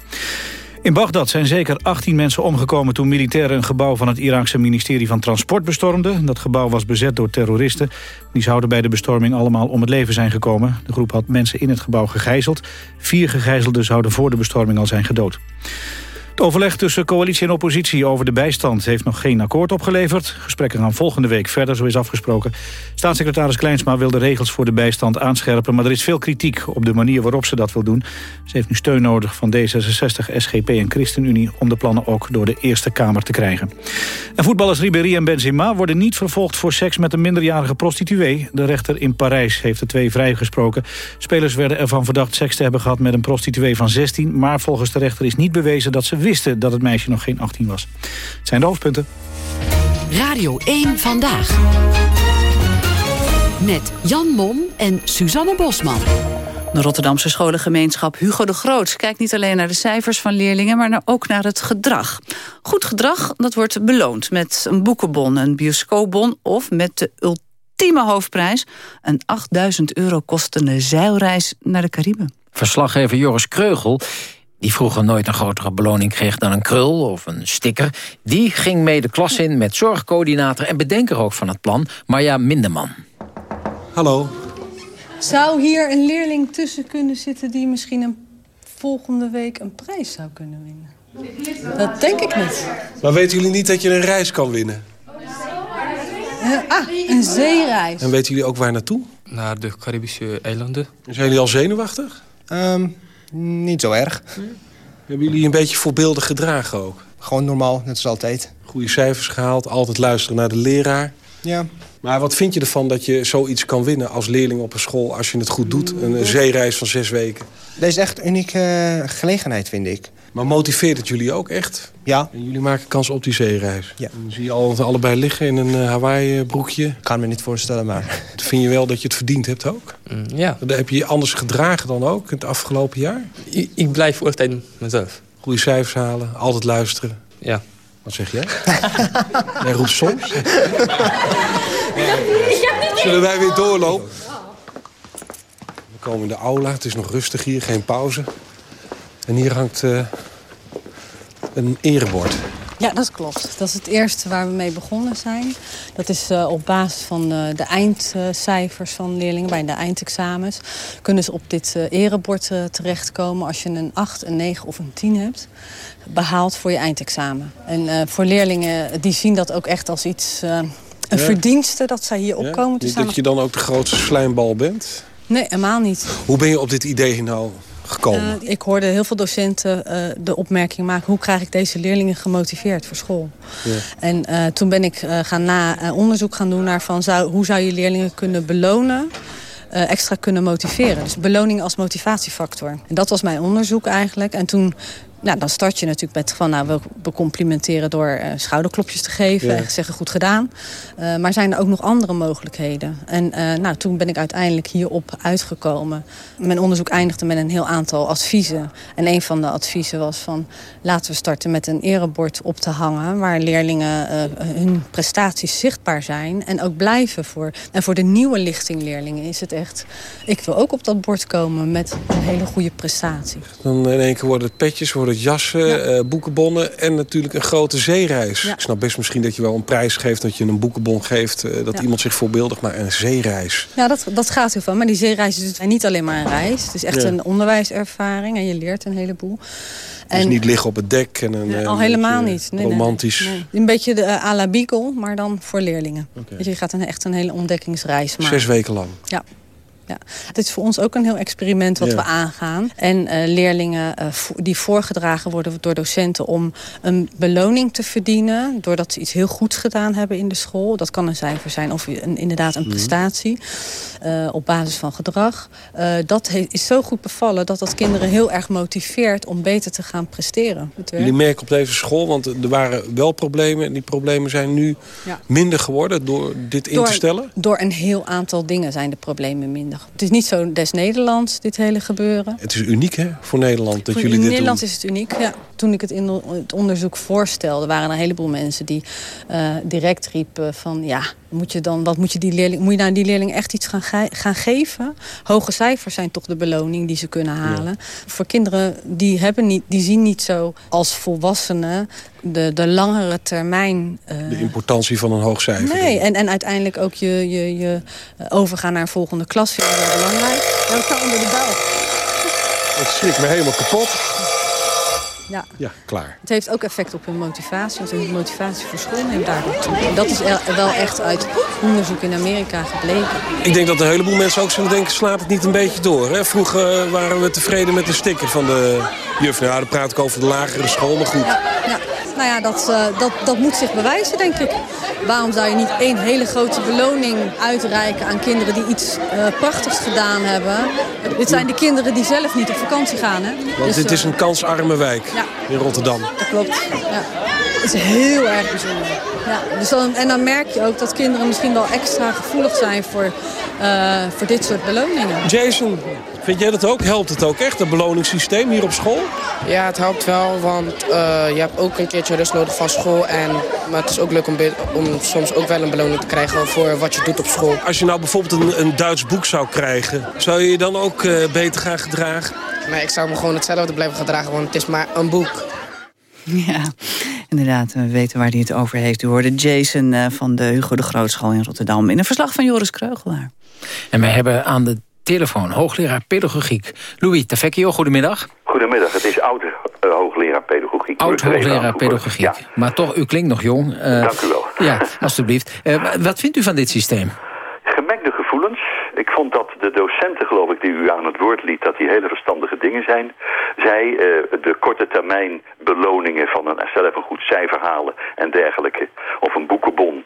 In Bagdad zijn zeker 18 mensen omgekomen toen militairen een gebouw van het Iraakse ministerie van Transport bestormden. Dat gebouw was bezet door terroristen. Die zouden bij de bestorming allemaal om het leven zijn gekomen. De groep had mensen in het gebouw gegijzeld. Vier gegijzelden zouden voor de bestorming al zijn gedood. Het overleg tussen coalitie en oppositie over de bijstand heeft nog geen akkoord opgeleverd. Gesprekken gaan volgende week verder, zo is afgesproken. Staatssecretaris Kleinsma wil de regels voor de bijstand aanscherpen... maar er is veel kritiek op de manier waarop ze dat wil doen. Ze heeft nu steun nodig van D66, SGP en ChristenUnie... om de plannen ook door de Eerste Kamer te krijgen. En voetballers Ribéry en Benzema worden niet vervolgd... voor seks met een minderjarige prostituee. De rechter in Parijs heeft de twee vrijgesproken. Spelers werden ervan verdacht seks te hebben gehad met een prostituee van 16... maar volgens de rechter is niet bewezen dat ze wisten dat het meisje nog geen 18 was. Het zijn de hoofdpunten. Radio 1 Vandaag. Met Jan Mom en Suzanne Bosman. De Rotterdamse scholengemeenschap Hugo de Groots kijkt niet alleen naar de cijfers van leerlingen, maar ook naar het gedrag. Goed gedrag, dat wordt beloond met een boekenbon, een bioscoopbon of met de ultieme hoofdprijs, een 8000 euro kostende zeilreis naar de Cariben. Verslaggever Joris Kreugel die vroeger nooit een grotere beloning kreeg dan een krul of een sticker... die ging mee de klas in met zorgcoördinator en bedenker ook van het plan... Marja Minderman. Hallo. Zou hier een leerling tussen kunnen zitten... die misschien een volgende week een prijs zou kunnen winnen? Dat denk ik niet. Maar weten jullie niet dat je een reis kan winnen? Uh, ah, een zeereis. En weten jullie ook waar naartoe? Naar de Caribische eilanden. Zijn jullie al zenuwachtig? Um, niet zo erg. Hebben jullie een beetje voorbeeldig gedragen ook? Gewoon normaal, net zoals altijd. Goede cijfers gehaald, altijd luisteren naar de leraar. Ja. Maar wat vind je ervan dat je zoiets kan winnen als leerling op een school... als je het goed doet, een zeereis van zes weken? Dat is echt een unieke gelegenheid, vind ik. Maar motiveert het jullie ook echt? Ja. En jullie maken kans op die zeereis? Ja. En zie je al, allebei liggen in een uh, Hawaii-broekje? Ik kan me niet voorstellen, maar... Vind je wel dat je het verdiend hebt ook? Mm, ja. Heb je je anders gedragen dan ook in het afgelopen jaar? Ik, ik blijf altijd mezelf. Goede cijfers halen, altijd luisteren? Ja. Wat zeg jij? jij roept soms? Zullen wij weer doorlopen? We komen in de aula, het is nog rustig hier, geen pauze. En hier hangt uh, een erebord. Ja, dat klopt. Dat is het eerste waar we mee begonnen zijn. Dat is uh, op basis van uh, de eindcijfers van leerlingen bij de eindexamens. Kunnen ze op dit uh, erebord terechtkomen als je een 8, een 9 of een 10 hebt. Behaald voor je eindexamen. En voor leerlingen die zien dat ook echt als iets... een ja. verdienste dat zij hier opkomen ja? Niet staan. dat je dan ook de grootste slijmbal bent? Nee, helemaal niet. Hoe ben je op dit idee nou gekomen? Uh, ik hoorde heel veel docenten uh, de opmerking maken... hoe krijg ik deze leerlingen gemotiveerd voor school? Ja. En uh, toen ben ik gaan na, onderzoek gaan doen naar van, zou, hoe zou je leerlingen kunnen belonen... extra kunnen motiveren. Dus beloning als motivatiefactor. En dat was mijn onderzoek eigenlijk. En toen nou, dan start je natuurlijk met van, nou, we, we complimenteren door uh, schouderklopjes te geven. Ja. En zeggen goed gedaan. Uh, maar zijn er ook nog andere mogelijkheden? En uh, nou, toen ben ik uiteindelijk hierop uitgekomen. Mijn onderzoek eindigde met een heel aantal adviezen. En een van de adviezen was van, laten we starten met een erebord op te hangen. Waar leerlingen hun prestaties zichtbaar zijn. En ook blijven voor. En voor de nieuwe lichtingleerlingen is het echt, ik wil ook op dat bord komen met een hele goede prestatie. Dan in één keer worden het petjes, worden jassen, ja. uh, boekenbonnen en natuurlijk een grote zeereis. Ja. Ik snap best misschien dat je wel een prijs geeft, dat je een boekenbon geeft, uh, dat ja. iemand zich voorbeeldigt, maar een zeereis. Ja, dat, dat gaat heel veel. Maar die zeereis is niet alleen maar een reis. Het is echt een onderwijservaring en je leert een heleboel. Dus en, niet liggen op het dek en een, nee, al helemaal niet. Nee, romantisch. Nee, nee. Een beetje de uh, à la Beagle, maar dan voor leerlingen. Okay. je, je gaat een, echt een hele ontdekkingsreis maken. Zes weken lang. Ja. Ja. Het is voor ons ook een heel experiment wat ja. we aangaan. En uh, leerlingen uh, die voorgedragen worden door docenten om een beloning te verdienen... doordat ze iets heel goeds gedaan hebben in de school. Dat kan een cijfer zijn of een, inderdaad een prestatie uh, op basis van gedrag. dat is zo goed bevallen dat dat kinderen heel erg motiveert om beter te gaan presteren. Jullie merken op deze school, want er waren wel problemen... en die problemen zijn nu ja. minder geworden door dit door, in te stellen? Door een heel aantal dingen zijn de problemen minder. Het is niet zo des Nederlands, dit hele gebeuren. Het is uniek hè, voor Nederland dat voor jullie in dit Nederland doen. is het uniek, ja. Toen ik het in het onderzoek voorstelde... waren er een heleboel mensen die uh, direct riepen van... ja, moet je dan, wat moet je die leerling, moet je nou die leerling echt iets gaan, ge gaan geven? Hoge cijfers zijn toch de beloning die ze kunnen halen. Ja. Voor kinderen die, hebben niet, die zien niet zo als volwassenen de, de langere termijn... Uh, de importantie van een hoog cijfer. Nee, en, en uiteindelijk ook je, je, je overgaan naar een volgende klas vind ik wel belangrijk. Ja, dat onder de bel. Het schrikt me helemaal kapot. Ja. ja, klaar. Het heeft ook effect op hun motivatie. Want hun motivatie voor school neemt daardoor toe. En dat is wel echt uit onderzoek in Amerika gebleken. Ik denk dat een heleboel mensen ook zullen denken... slaat het niet een beetje door. Hè? Vroeger waren we tevreden met de sticker van de juf. Nou, dan praat ik over de lagere school, maar goed. Ja, ja. Nou ja, dat, uh, dat, dat moet zich bewijzen, denk ik. Waarom zou je niet één hele grote beloning uitreiken aan kinderen die iets uh, prachtigs gedaan hebben? Dit zijn de kinderen die zelf niet op vakantie gaan, hè? Want dus, dit is een kansarme wijk ja. in Rotterdam. Dat klopt, ja. is heel erg bijzonder. Ja, dus dan, en dan merk je ook dat kinderen misschien wel extra gevoelig zijn voor, uh, voor dit soort beloningen. Jason, vind jij dat ook? Helpt het ook echt, het beloningssysteem hier op school? Ja, het helpt wel, want uh, je hebt ook een keertje rust nodig van school. En, maar het is ook leuk om, om soms ook wel een beloning te krijgen voor wat je doet op school. Als je nou bijvoorbeeld een, een Duits boek zou krijgen, zou je je dan ook uh, beter gaan gedragen? Nee, ik zou me gewoon hetzelfde blijven gedragen, want het is maar een boek. Ja, inderdaad, we weten waar hij het over heeft. U hoorde Jason uh, van de Hugo de Grootschool in Rotterdam... in een verslag van Joris Kreugelaar. En wij hebben aan de telefoon hoogleraar pedagogiek Louis Tavecchio. Goedemiddag. Goedemiddag, het is oud uh, hoogleraar pedagogiek. Oud hoogleraar pedagogiek, ja. maar toch, u klinkt nog jong. Uh, Dank u wel. Ja, alstublieft. wat vindt u van dit systeem? Gemengde gevoelens. Ik vond dat de docenten, geloof ik, die u aan het woord liet... dat die hele verstandige dingen zijn. Zij uh, de korte termijn beloningen van een, zelf een goed cijfer halen en dergelijke. Of een boekenbon.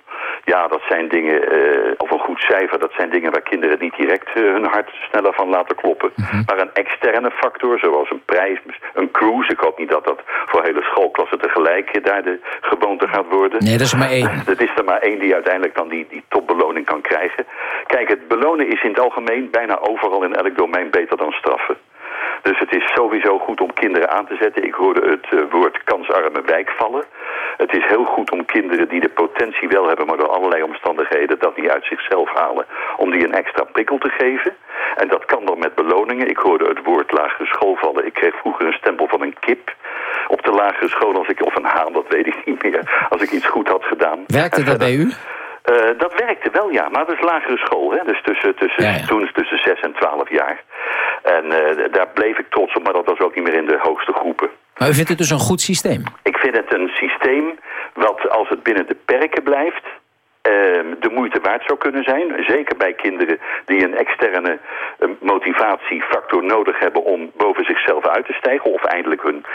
Ja, dat zijn dingen, uh, of een goed cijfer, dat zijn dingen waar kinderen niet direct uh, hun hart sneller van laten kloppen. Mm -hmm. Maar een externe factor, zoals een prijs, een cruise. Ik hoop niet dat dat voor hele schoolklassen tegelijk daar de gewoonte gaat worden. Nee, dat is er maar één. Dat is er maar één die uiteindelijk dan die, die topbeloning kan krijgen. Kijk, het belonen is in het algemeen bijna overal in elk domein beter dan straffen. Dus het is sowieso goed om kinderen aan te zetten. Ik hoorde het uh, woord kansarme wijk vallen. Het is heel goed om kinderen die de potentie wel hebben... maar door allerlei omstandigheden dat niet uit zichzelf halen... om die een extra prikkel te geven. En dat kan dan met beloningen. Ik hoorde het woord lagere school vallen. Ik kreeg vroeger een stempel van een kip op de lagere school... Als ik, of een haan, dat weet ik niet meer. Als ik iets goed had gedaan. Werkte dat bij u? Uh, dat werkte wel, ja. Maar dat is lagere school, hè. Dus tussen, tussen, ja, ja. toen is tussen 6 en 12 jaar. En uh, daar bleef ik trots op, maar dat was ook niet meer in de hoogste groepen. Maar u vindt het dus een goed systeem? Ik vind het een systeem wat, als het binnen de perken blijft... Uh, de moeite waard zou kunnen zijn. Zeker bij kinderen die een externe uh, motivatiefactor nodig hebben... om boven zichzelf uit te stijgen of eindelijk hun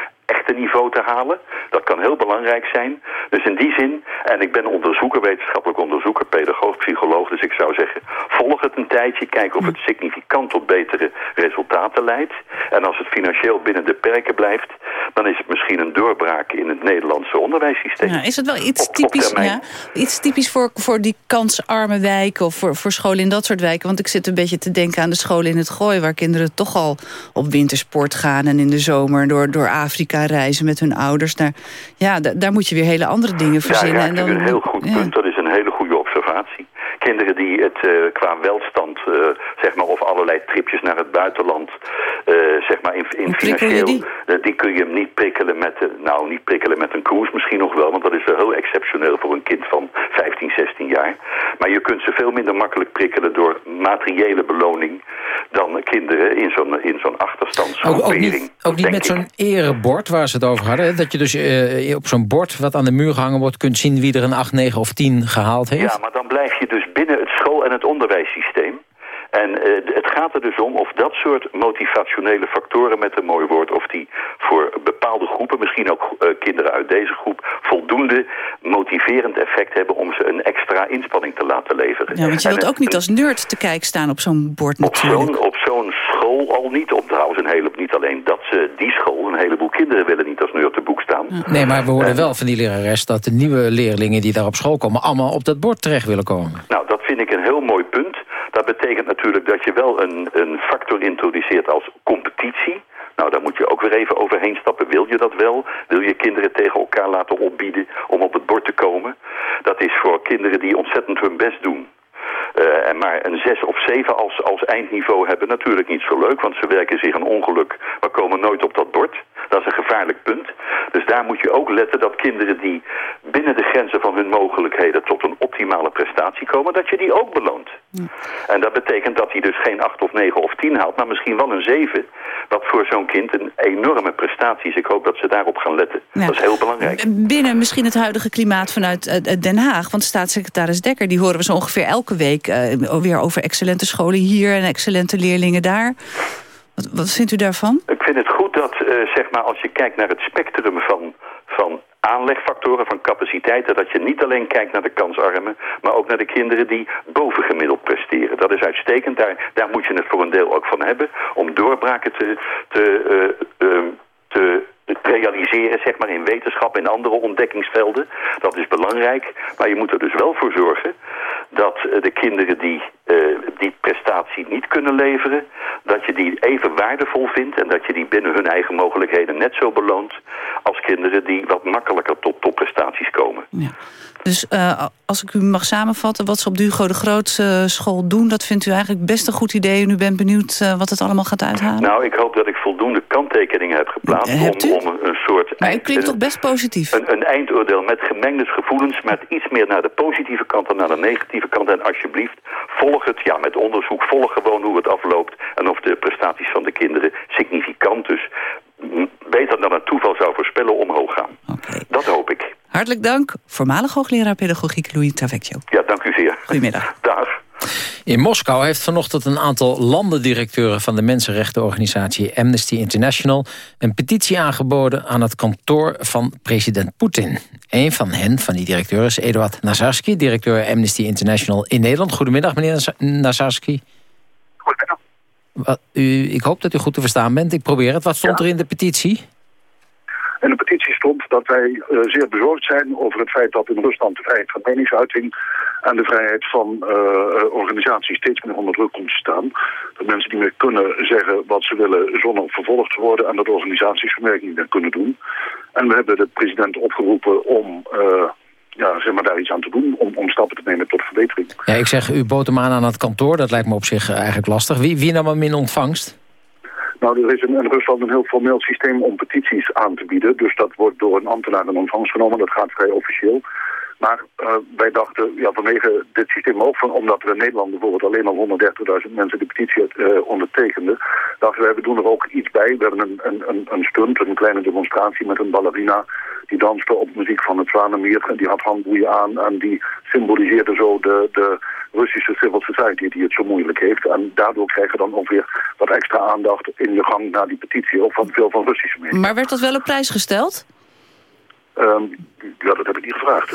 echte niveau te halen. Dat kan heel belangrijk zijn. Dus in die zin, en ik ben onderzoeker, wetenschappelijk onderzoeker, pedagoog, psycholoog, dus ik zou zeggen, volg het een tijdje, kijk of het significant tot betere resultaten leidt. En als het financieel binnen de perken blijft, dan is het misschien een doorbraak in het Nederlandse onderwijssysteem. Ja, is het wel iets typisch, ja, iets typisch voor, voor die kansarme wijken of voor, voor scholen in dat soort wijken? Want ik zit een beetje te denken aan de scholen in het Gooi, waar kinderen toch al op wintersport gaan en in de zomer door, door Afrika reizen met hun ouders. Daar, ja, daar moet je weer hele andere dingen verzinnen. Ja, ja, en dan, een heel goed punt. Dat is een hele goede observatie. Kinderen die het uh, qua welstand, uh, zeg maar, of allerlei tripjes naar het buitenland, uh, zeg maar, in, in financieel, die? die? kun je hem niet prikkelen met, nou, niet prikkelen met een cruise misschien nog wel, want dat is wel heel exceptioneel voor een kind van 15, 16 jaar. Maar je kunt ze veel minder makkelijk prikkelen door materiële beloning dan kinderen in zo'n in zo'n achterstandsgroepering. Ook, ook niet, ook niet met zo'n erebord waar ze het over hadden, dat je dus op zo'n bord wat aan de muur gehangen wordt kunt zien wie er een 8, 9 of 10 gehaald heeft? Ja, maar dan blijf je dus binnen het school- en het onderwijssysteem. En uh, het gaat er dus om of dat soort motivationele factoren met een mooi woord... of die voor bepaalde groepen, misschien ook uh, kinderen uit deze groep... voldoende motiverend effect hebben om ze een extra inspanning te laten leveren. Ja, want je wilt en, ook niet als nerd te kijken staan op zo'n bord natuurlijk. Op zo'n school al niet. Op trouwens een hele, niet alleen dat ze die school... een heleboel kinderen willen niet als nerd te boek staan. Nee, maar we horen uh, wel van die lerares... dat de nieuwe leerlingen die daar op school komen... allemaal op dat bord terecht willen komen. Nou, dat vind ik een heel mooi punt. Dat betekent natuurlijk dat je wel een, een factor introduceert als competitie. Nou, daar moet je ook weer even overheen stappen. Wil je dat wel? Wil je kinderen tegen elkaar laten opbieden om op het bord te komen? Dat is voor kinderen die ontzettend hun best doen. Uh, en maar een 6 of 7 als, als eindniveau hebben natuurlijk niet zo leuk, want ze werken zich een ongeluk, maar komen nooit op dat bord. Dat is een gevaarlijk punt. Dus daar moet je ook letten dat kinderen die binnen de grenzen van hun mogelijkheden tot een optimale prestatie komen, dat je die ook beloont. Ja. En dat betekent dat hij dus geen 8 of 9 of 10 haalt, maar misschien wel een 7. Wat voor zo'n kind een enorme prestatie is. Ik hoop dat ze daarop gaan letten. Ja. Dat is heel belangrijk. Binnen misschien het huidige klimaat vanuit uh, Den Haag, want staatssecretaris Dekker, die horen we zo ongeveer elke week uh, weer over excellente scholen hier en excellente leerlingen daar. Wat, wat vindt u daarvan? Ik vind het goed dat, uh, zeg maar, als je kijkt naar het spectrum van aanlegfactoren, van capaciteiten, dat je niet alleen kijkt naar de kansarmen, maar ook naar de kinderen die bovengemiddeld presteren. Dat is uitstekend, daar, moet je het voor een deel ook van hebben, om doorbraken te, te, uh, uh, te realiseren, zeg maar, in wetenschap en andere ontdekkingsvelden. Dat is belangrijk, maar je moet er dus wel voor zorgen dat eh, de kinderen die uh, die prestatie niet kunnen leveren, dat je die even waardevol vindt en dat je die binnen hun eigen mogelijkheden net zo beloont als kinderen die wat makkelijker tot topprestaties komen. Ja. Dus uh, als ik u mag samenvatten wat ze op de Hugo de Groot uh, school doen... dat vindt u eigenlijk best een goed idee en u bent benieuwd uh, wat het allemaal gaat uithalen? Nou, ik hoop dat ik voldoende kanttekeningen heb geplaatst... om, om een, soort... Maar u klinkt toch best positief? Een, een eindoordeel met gemengde gevoelens... met iets meer naar de positieve kant dan naar de negatieve kant. En alsjeblieft, volg het, ja, met onderzoek, volg gewoon hoe het afloopt... en of de prestaties van de kinderen significant dus beter dan het toeval zou voorspellen omhoog gaan. Okay. Dat hoop ik. Hartelijk dank, voormalig hoogleraar pedagogiek Louis Tavecchio. Ja, dank u zeer. Goedemiddag. Dag. In Moskou heeft vanochtend een aantal landendirecteuren van de mensenrechtenorganisatie Amnesty International een petitie aangeboden aan het kantoor van president Poetin. Een van hen, van die directeuren, is Eduard Nazarski, directeur Amnesty International in Nederland. Goedemiddag, meneer Nazarski. Goedemiddag. Wat, u, ik hoop dat u goed te verstaan bent. Ik probeer het. Wat stond ja. er in de petitie? In de petitie stond dat wij uh, zeer bezorgd zijn over het feit dat in Rusland de vrijheid van meningsuiting en de vrijheid van uh, organisaties steeds meer onder druk komt te staan. Dat mensen niet meer kunnen zeggen wat ze willen zonder vervolgd te worden en dat organisaties vermerking niet meer kunnen doen. En we hebben de president opgeroepen om uh, ja, zeg maar, daar iets aan te doen, om, om stappen te nemen tot verbetering. Ja, ik zeg, u bood hem aan aan het kantoor. Dat lijkt me op zich eigenlijk lastig. Wie, wie nam hem in ontvangst? Nou, er is in, in, Rusland een heel formeel systeem om petities aan te bieden. Dus dat wordt door een ambtenaar in ontvangst genomen. Dat gaat vrij officieel. Maar uh, wij dachten, ja, vanwege dit systeem ook, van, omdat er in Nederland bijvoorbeeld alleen al 130.000 mensen de petitie uh, ondertekenden, dachten wij, we doen er ook iets bij. We hebben een, een, een stunt, een kleine demonstratie met een ballerina die danste op muziek van het Zwanemir en die had handboeien aan en die symboliseerde zo de, de Russische civil society die het zo moeilijk heeft. En daardoor krijg je dan ook wat extra aandacht in je gang naar die petitie, ook van veel van Russische mensen. Maar werd dat wel op prijs gesteld? Um, ja, dat heb ik niet gevraagd.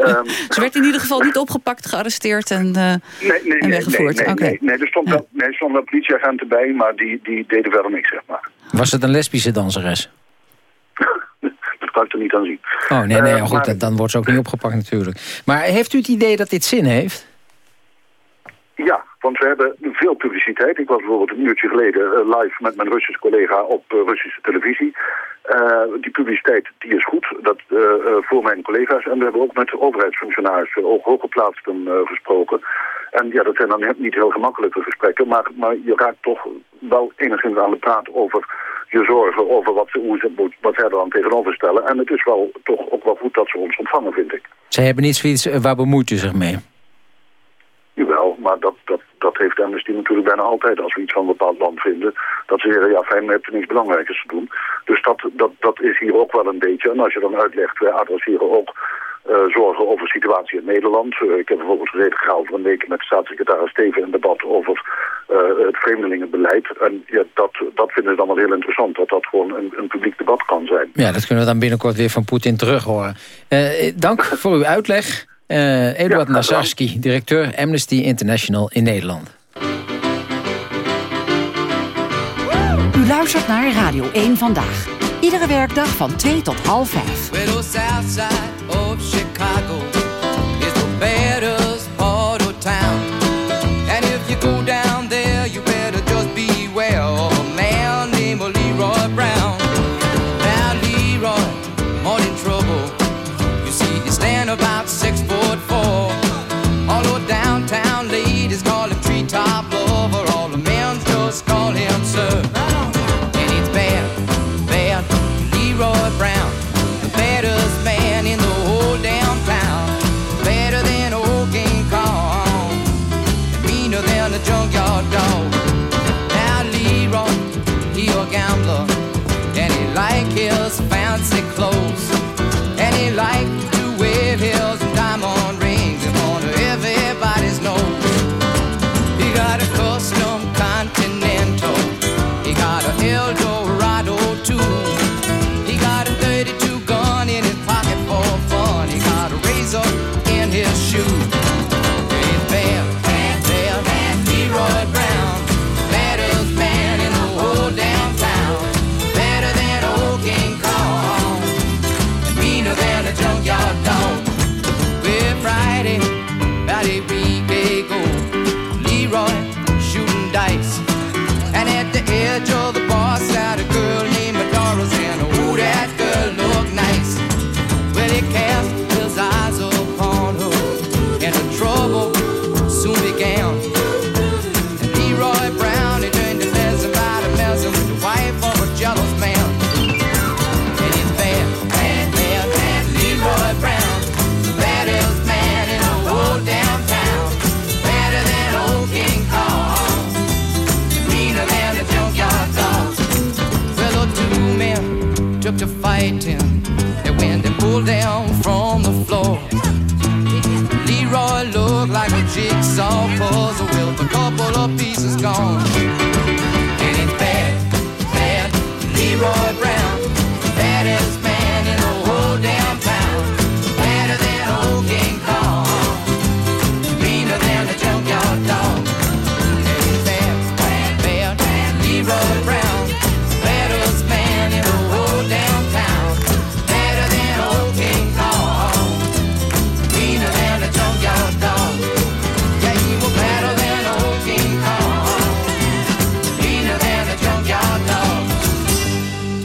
um, Ze werd in ieder geval niet opgepakt, gearresteerd en, uh, nee, nee, en weggevoerd? Nee, nee, okay. nee, nee, er stond wel, nee, er stonden wel politieagenten bij, maar die, die deden verder niks, zeg maar. Was het een lesbische danseres? dat kan ik er niet aan zien. Oh, nee, nee, Uh, goed, maar- dan wordt ze ook niet opgepakt natuurlijk. Maar heeft u het idee dat dit zin heeft? Ja, want we hebben veel publiciteit. Ik was bijvoorbeeld een uurtje geleden eh, live met mijn Russische collega op eh, Russische televisie. Eh, die publiciteit die is goed dat, voor mijn collega's. En we hebben ook met overheidsfunctionarissen, ook hooggeplaatsten, eh gesproken. En ja, dat zijn dan niet heel gemakkelijke gesprekken. Maar, maar je raakt toch wel enigszins aan de praat over je zorgen, over wat, ze, hoe ze, wat zij er dan tegenover stellen. En het is wel toch ook wel goed dat ze ons ontvangen, vind ik. Zij hebben niet zoiets, waar bemoeit u zich mee? Jawel, maar dat, dat, dat heeft Amnesty natuurlijk bijna altijd als we iets van een bepaald land vinden. Dat ze zeggen, ja fijn, maar je hebt er niks belangrijkers te doen. Dus dat, dat, dat is hier ook wel een beetje. En als je dan uitlegt, wij adresseren ook uh, zorgen over de situatie in Nederland. Uh, ik heb bijvoorbeeld gezeten gehaald voor een week met staatssecretaris Steven een debat over uh, het vreemdelingenbeleid. En ja, dat, dat vinden ze dan wel heel interessant, dat dat gewoon een, een publiek debat kan zijn. Ja, dat kunnen we dan binnenkort weer van Poetin terug horen. Dank voor uw uitleg. Uh, Eduard ja, Nazarski, directeur Amnesty International in Nederland. U luistert naar Radio 1 Vandaag. Iedere werkdag van 2 tot half 5.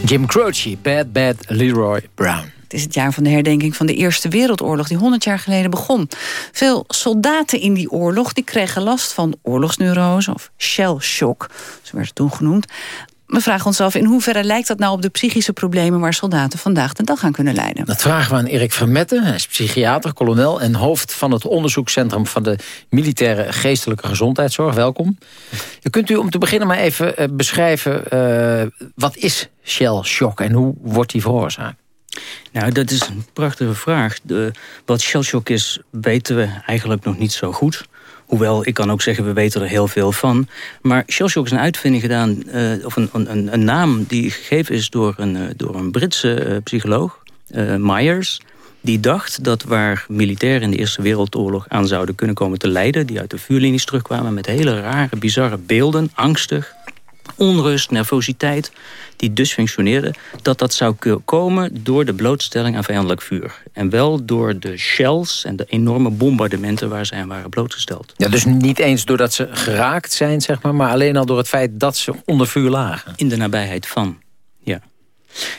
Jim Croce, Bad Bad Leroy Brown. Het is het jaar van de herdenking van de Eerste Wereldoorlog... die 100 jaar geleden begon. Veel soldaten in die oorlog die kregen last van oorlogsneurose... of shell shock, zo werd het toen genoemd. We vragen ons af in hoeverre lijkt dat nou op de psychische problemen... waar soldaten vandaag de dag aan kunnen leiden. Dat vragen we aan Erik Vermette. Hij is psychiater, kolonel en hoofd van het onderzoekscentrum... van de militaire geestelijke gezondheidszorg. Welkom. Kunt u om te beginnen maar even eh, beschrijven... Uh, wat is shell shock en hoe wordt die veroorzaakt? Nou, dat is een prachtige vraag. De, wat shellshock is, weten we eigenlijk nog niet zo goed. Hoewel, ik kan ook zeggen, we weten er heel veel van. Maar shellshock is een uitvinding gedaan, uh, of een, een, een, naam die gegeven is door een, uh, door een Britse uh, psycholoog, Myers. Die dacht dat waar militairen in de Eerste Wereldoorlog aan zouden kunnen komen te lijden... die uit de vuurlinies terugkwamen met hele rare, bizarre beelden, angstig, onrust, nervositeit, die dus functioneerde... dat dat zou komen door de blootstelling aan vijandelijk vuur. En wel door de shells en de enorme bombardementen waar ze aan waren blootgesteld. Ja, dus niet eens doordat ze geraakt zijn, zeg maar... maar alleen al door het feit dat ze onder vuur lagen. In de nabijheid van, ja.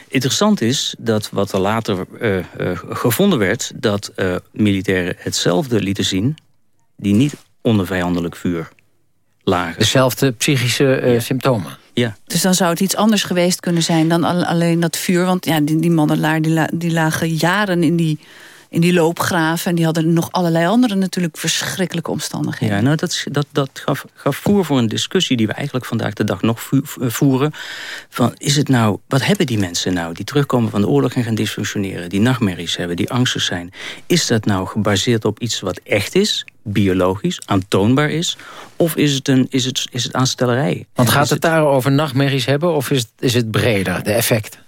Interessant is dat wat er later uh, uh, gevonden werd... dat uh, militairen hetzelfde lieten zien... die niet onder vijandelijk vuur lagen. Dezelfde psychische uh, ja. symptomen. Ja. Dus dan zou het iets anders geweest kunnen zijn dan alleen dat vuur. Want ja, die, die mannen die, die lagen jaren in die, in die loopgraven. En die hadden nog allerlei andere natuurlijk verschrikkelijke omstandigheden. Ja, nou dat, dat, dat gaf, gaf voer voor een discussie die we eigenlijk vandaag de dag nog voeren. Van, is het nou, wat hebben die mensen nou die terugkomen van de oorlog en gaan dysfunctioneren? Die nachtmerries hebben, die angstig zijn. Is dat nou gebaseerd op iets wat echt is? biologisch, aantoonbaar is? Of is het, een, is het, is het aanstellerij? Want gaat het daar over nachtmerries hebben of is het, is het breder, de effecten?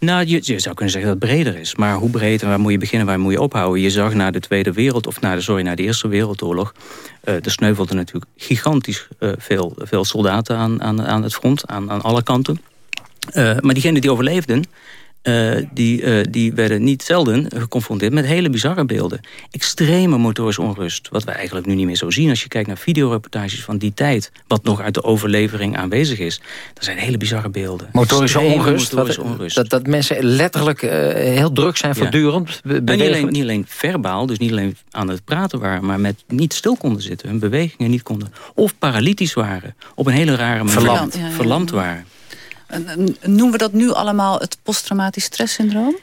Nou, je, je, zou kunnen zeggen dat het breder is. Maar hoe breed en waar moet je beginnen, waar moet je ophouden? Je zag na de Tweede Wereld, of na de, sorry, na de Eerste Wereldoorlog... Uh, er sneuvelden natuurlijk gigantisch uh, veel, veel soldaten aan, aan, aan het front, aan, aan alle kanten. Uh, maar diegenen die overleefden, uh, die, uh, die werden niet zelden geconfronteerd met hele bizarre beelden. Extreme motorische onrust, wat we eigenlijk nu niet meer zo zien... als je kijkt naar videoreportages van die tijd... wat nog uit de overlevering aanwezig is. Dat zijn hele bizarre beelden. Motorische onrust, motorische wat, onrust. Dat, dat mensen letterlijk uh, heel druk zijn voortdurend. Ja. Niet, alleen, niet alleen verbaal, dus niet alleen aan het praten waren... maar met niet stil konden zitten, hun bewegingen niet konden. Of paralytisch waren, op een hele rare manier verlamd, ja, verlamd waren. Noemen we dat nu allemaal het posttraumatisch stresssyndroom?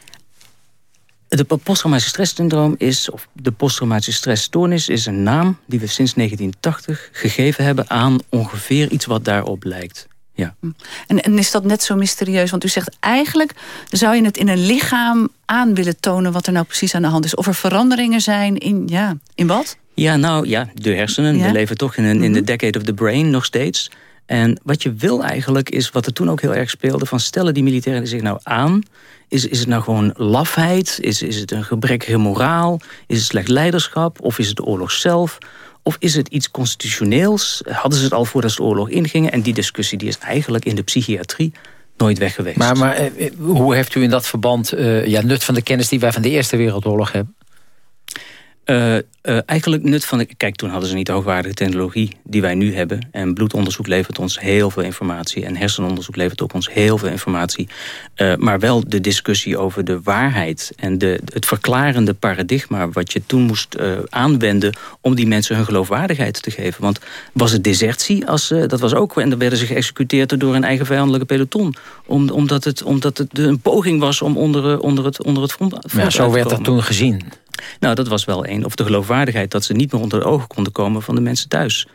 De posttraumatische stresssyndroom is, of de posttraumatische stressstoornis, is een naam die we sinds 1980 gegeven hebben aan ongeveer iets wat daarop lijkt. Ja. En, en is dat net zo mysterieus? Want u zegt eigenlijk zou je het in een lichaam aan willen tonen wat er nou precies aan de hand is. Of er veranderingen zijn in, ja, in wat? Ja, nou ja, de hersenen. Ja? We leven toch in, een, in de decade of the brain nog steeds. En wat je wil eigenlijk is, wat er toen ook heel erg speelde... van stellen die militairen zich nou aan? Is, is het nou gewoon lafheid? Is, is het een gebrekkige moraal? Is het slecht leiderschap? Of is het de oorlog zelf? Of is het iets constitutioneels? Hadden ze het al voordat ze de oorlog ingingen? En die discussie die is eigenlijk in de psychiatrie nooit weg geweest. Maar, maar eh, hoe heeft u in dat verband uh, ja, nut van de kennis die wij van de Eerste Wereldoorlog hebben? Uh, uh, eigenlijk nut van... De, kijk, toen hadden ze niet de hoogwaardige technologie die wij nu hebben. En bloedonderzoek levert ons heel veel informatie. En hersenonderzoek levert ook ons heel veel informatie. Uh, maar wel de discussie over de waarheid. En de, het verklarende paradigma wat je toen moest aanwenden... om die mensen hun geloofwaardigheid te geven. Want was het desertie? Als, dat was ook... En dan werden ze geëxecuteerd door een eigen vijandelijke peloton. Om, omdat, het, omdat het een poging was om onder, onder, het, onder het front, front ja, Zo werd dat toen gezien. Nou, dat was wel één. Of de geloofwaardigheid dat ze niet meer onder de ogen konden komen van de mensen thuis.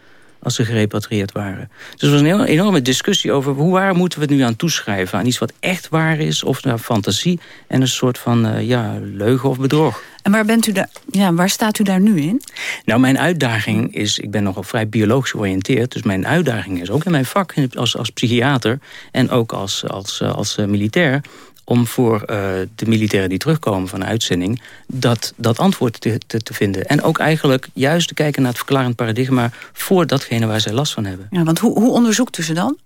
Als ze gerepatrieerd waren. Dus er was een enorme discussie over hoe waar moeten we het nu aan toeschrijven. Aan iets wat echt waar is of naar fantasie. En een soort van uh, ja, leugen of bedrog. En waar, bent u daar, ja, waar staat u daar nu in? Nou, mijn uitdaging is, ik ben nogal vrij biologisch georiënteerd. Dus mijn uitdaging is ook in mijn vak als, als psychiater en ook als, als, als, als uh, militair om voor uh, de militairen die terugkomen van de uitzending... dat, dat antwoord te, te, te, vinden. En ook eigenlijk juist te kijken naar het verklarend paradigma... voor datgene waar zij last van hebben. Ja, want hoe, hoe onderzoekt u ze dan?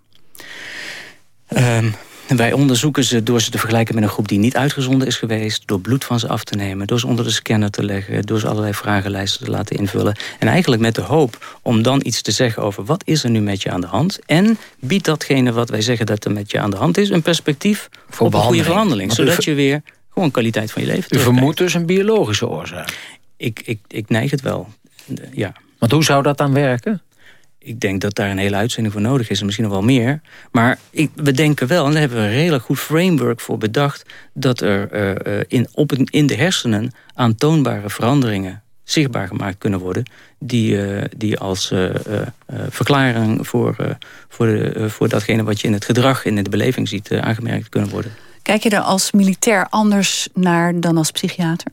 Um, Wij onderzoeken ze door ze te vergelijken met een groep die niet uitgezonden is geweest. Door bloed van ze af te nemen. Door ze onder de scanner te leggen. Door ze allerlei vragenlijsten te laten invullen. En eigenlijk met de hoop om dan iets te zeggen over wat is er nu met je aan de hand. En biedt datgene wat wij zeggen dat er met je aan de hand is... een perspectief voor op een goede verhandeling. U Zodat je weer gewoon kwaliteit van je leven U terugkrijgt. vermoedt dus een biologische oorzaak. Ik, ik, ik neig het wel. Ja. Want hoe zou dat dan werken? Ik denk dat daar een hele uitzending voor nodig is. En misschien nog wel meer. Maar ik, we denken wel, en daar hebben we een redelijk goed framework voor bedacht... dat er eh, eh, in, op in de hersenen aantoonbare veranderingen zichtbaar gemaakt kunnen worden... die, eh, die als verklaring voor, voor, de, voor datgene wat je in het gedrag... en in de beleving ziet aangemerkt kunnen worden. Kijk je er als militair anders naar dan als psychiater?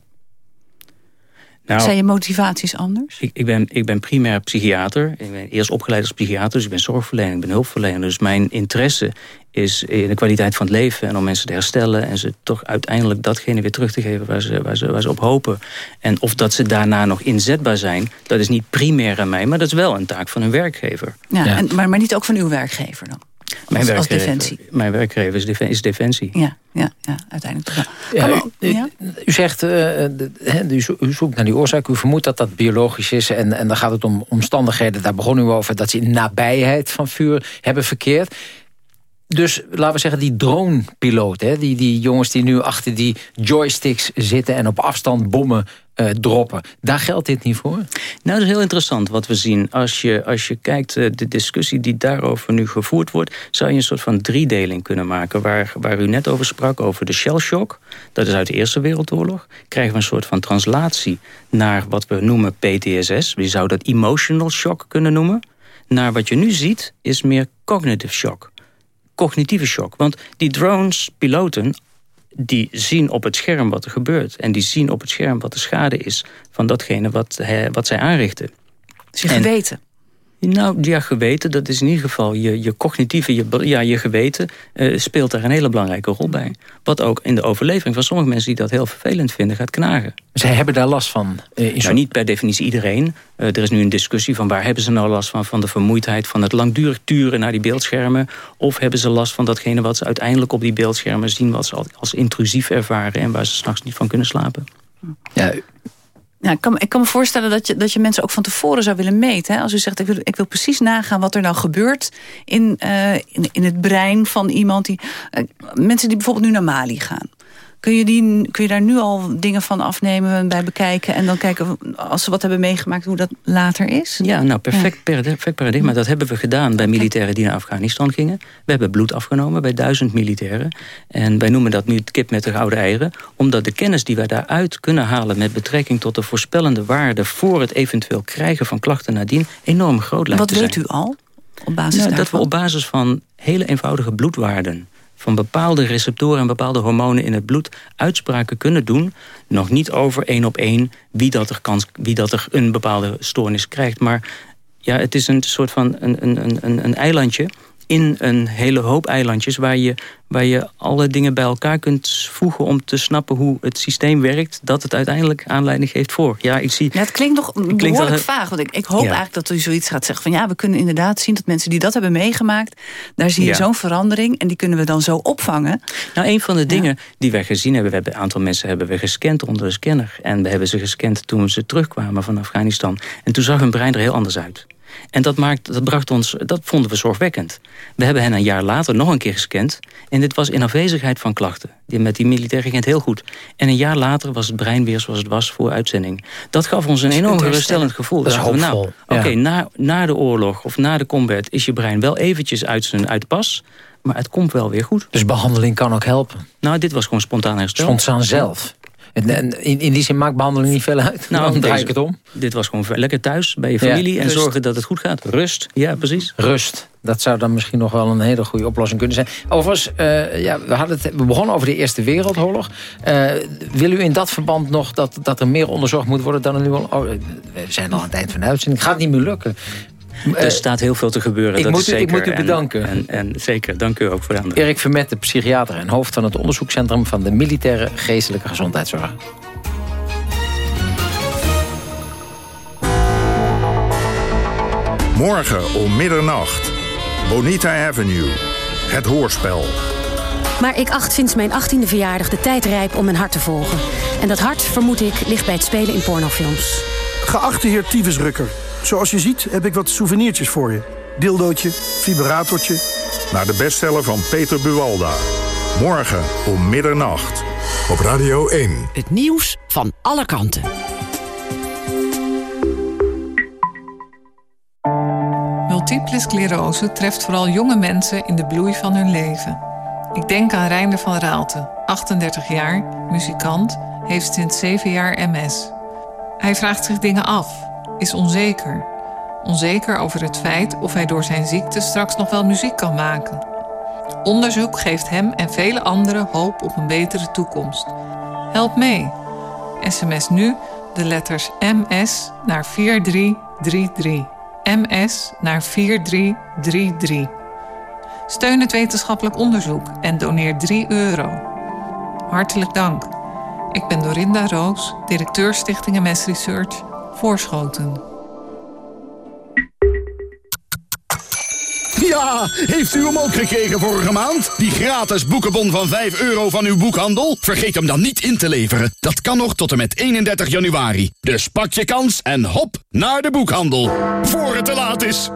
Nou, Zijn je motivaties anders? Ik, ik, ben, ik ben primair psychiater. Ik ben eerst opgeleid als psychiater, dus ik ben zorgverlener, ik ben hulpverlener. Dus mijn interesse is in de kwaliteit van het leven en om mensen te herstellen en ze toch uiteindelijk datgene weer terug te geven waar ze, waar ze, waar ze op hopen. En of dat ze daarna nog inzetbaar zijn, dat is niet primair aan mij, maar dat is wel een taak van een werkgever. Ja, En, maar, maar niet ook van uw werkgever dan? Mijn als, als werkgever, defensie. Mijn werkgever is, defen- is defensie. Ja, ja, ja uiteindelijk toch wel. Ja, u, ook- ja? u zegt, eh, de- hè, u zo- u zoekt naar die oorzaak. U vermoedt dat dat biologisch is. En, en dan gaat het om omstandigheden. Daar begon u over dat ze in nabijheid van vuur hebben verkeerd. Dus laten we zeggen, die dronepiloot, die, die jongens die nu achter die joysticks zitten en op afstand bommen eh, droppen. Daar geldt dit niet voor? Nou, dat is heel interessant wat we zien. Als je, als je kijkt, eh, de discussie die daarover nu gevoerd wordt... zou je een soort van driedeling kunnen maken. Waar, waar u net over sprak, over de shell shock. Dat is uit de Eerste Wereldoorlog. Krijgen we een soort van translatie naar wat we noemen PTSS. Je zou dat emotional shock kunnen noemen. Naar wat je nu ziet, is meer cognitive shock. Cognitieve shock. Want die drones, piloten, die zien op het scherm wat er gebeurt. En die zien op het scherm wat de schade is van datgene wat, wat zij aanrichten. Dus je En- geweten. Nou, ja, geweten, dat is in ieder geval je, je cognitieve, je, ja, je geweten eh, speelt daar een hele belangrijke rol bij. Wat ook in de overlevering van sommige mensen die dat heel vervelend vinden, gaat knagen. Zij hebben daar last van? eh, in nou, niet per definitie iedereen. Eh, er is nu een discussie van waar hebben ze nou last van? Van de vermoeidheid van het langdurig turen naar die beeldschermen? Of hebben ze last van datgene wat ze uiteindelijk op die beeldschermen zien... wat ze al- als intrusief ervaren en waar ze s'nachts niet van kunnen slapen? Ja, Kan, ik kan me voorstellen dat je, dat je mensen ook van tevoren zou willen meten. Hè? Als u zegt, ik wil, ik wil precies nagaan wat er nou gebeurt... in, eh, in, in het brein van iemand die... eh, mensen die bijvoorbeeld nu naar Mali gaan. Kun je, die, kun je daar nu al dingen van afnemen en bij bekijken... en dan kijken, als ze wat hebben meegemaakt, hoe dat later is? Ja, nou, perfect, perfect paradigma. Dat hebben we gedaan bij militairen die naar Afghanistan gingen. We hebben bloed afgenomen bij duizend militairen. En wij noemen dat nu het kip met de gouden eieren. Omdat de kennis die wij daaruit kunnen halen... met betrekking tot de voorspellende waarde... voor het eventueel krijgen van klachten nadien... enorm groot lijkt Wat te zijn. weet u al op basis Nou, dat we op basis van hele eenvoudige bloedwaarden... van bepaalde receptoren en bepaalde hormonen in het bloed... uitspraken kunnen doen, nog niet over één op één... wie dat er, kans, wie dat er een bepaalde stoornis krijgt. Maar ja, het is een soort van een, een, een- een, een eilandje in een hele hoop eilandjes... Waar je, waar je alle dingen bij elkaar kunt voegen om te snappen hoe het systeem werkt... dat het uiteindelijk aanleiding geeft voor. Ja, ik zie... Ja, het klinkt nog Klinkt behoorlijk wel- vaag. Want ik, ik hoop Ja. eigenlijk dat u zoiets gaat zeggen van... ja, we kunnen inderdaad zien dat mensen die dat hebben meegemaakt... daar zie je Ja. zo'n verandering en die kunnen we dan zo opvangen. Nou, een van de dingen die wij gezien hebben... we hebben een aantal mensen hebben we gescand onder de scanner. En we hebben ze gescand toen ze terugkwamen van Afghanistan. En toen zag hun brein er heel anders uit. En dat, maakt, dat, bracht ons, dat vonden we zorgwekkend. We hebben hen een jaar later nog een keer gescand. En dit was in afwezigheid van klachten. Die, met die militair ging het heel goed. En een jaar later was het brein weer zoals het was voor uitzending. Dat gaf ons een enorm geruststellend gevoel. Dat is nou, hoopvol, Oké, ja. na, na de oorlog of na de combat... is je brein wel eventjes uit zijn uit pas... maar het komt wel weer goed. Dus behandeling kan ook helpen? Nou, dit was gewoon spontaan herstel. Spontaan zelf? En, en in, in die zin maakt behandeling niet veel uit? Nou, dan draai ik het om. Dit was gewoon lekker thuis bij je familie Ja, en rust. zorgen dat het goed gaat. Rust, ja precies. Rust. Dat zou dan misschien nog wel een hele goede oplossing kunnen zijn. Overigens, eh, ja, we, hadden het, we begonnen over de Eerste Wereldoorlog. Eh, wil u in dat verband nog dat, dat er meer onderzocht moet worden dan er nu al... Oh, we zijn al aan het eind van de uitzending. Het gaat niet meer lukken. Er staat heel veel te gebeuren. ik dat moet is u- ik zeker. moet u En- bedanken. En, en, zeker, dank u ook voor de aandacht. Erik Vermette, psychiater en hoofd van het onderzoekscentrum... van de Militaire Geestelijke Gezondheidszorg. Morgen om middernacht. Bonita Avenue. Het hoorspel. Maar ik acht sinds mijn 18e verjaardag de tijd rijp om mijn hart te volgen. En dat hart, vermoed ik, ligt bij het spelen in pornofilms. Geachte heer Tyfusrukker, zoals je ziet heb ik wat souvenirtjes voor je. Dildootje, vibratortje. Naar de bestseller van Peter Buwalda. Morgen om middernacht. Op Radio 1. Het nieuws van alle kanten. Multiple sclerose treft vooral jonge mensen in de bloei van hun leven. Ik denk aan Reiner van Raalte, 38 jaar, muzikant, heeft sinds 7 jaar MS. Hij vraagt zich dingen af, is onzeker. Onzeker over het feit of hij door zijn ziekte straks nog wel muziek kan maken. Onderzoek geeft hem en vele anderen hoop op een betere toekomst. Help mee. SMS nu de letters MS naar 4333. MS naar 4333. Steun het wetenschappelijk onderzoek en doneer 3 euro. Hartelijk dank. Ik ben Dorinda Roos, directeur Stichting MS Research, Voorschoten. Ja, heeft u hem ook gekregen vorige maand? Die gratis boekenbon van 5 euro van uw boekhandel? Vergeet hem dan niet in te leveren. Dat kan nog tot en met 31 januari. Dus pak je kans en hop naar de boekhandel. Voor het te laat is.